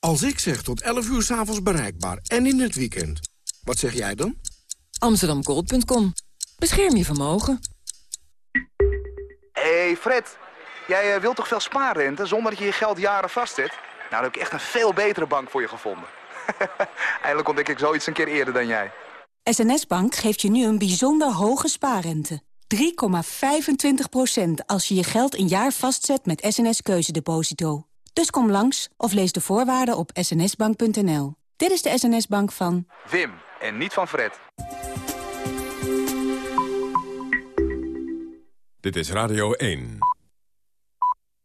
Als ik zeg tot 11 uur s'avonds bereikbaar en in het weekend, wat zeg jij dan? Amsterdamgold.com. Bescherm je vermogen. hey Fred, jij eh, wilt toch veel spaarrente zonder dat je je geld jaren vastzet? Nou, dan heb ik echt een veel betere bank voor je gevonden. Eindelijk ontdek ik zoiets een keer eerder dan jij. SNS Bank geeft je nu een bijzonder hoge spaarrente. 3,25% als je je geld een jaar vastzet met SNS Keuzedeposito. Dus kom langs of lees de voorwaarden op snsbank.nl. Dit is de SNS Bank van... Wim, en niet van Fred. Dit is Radio 1.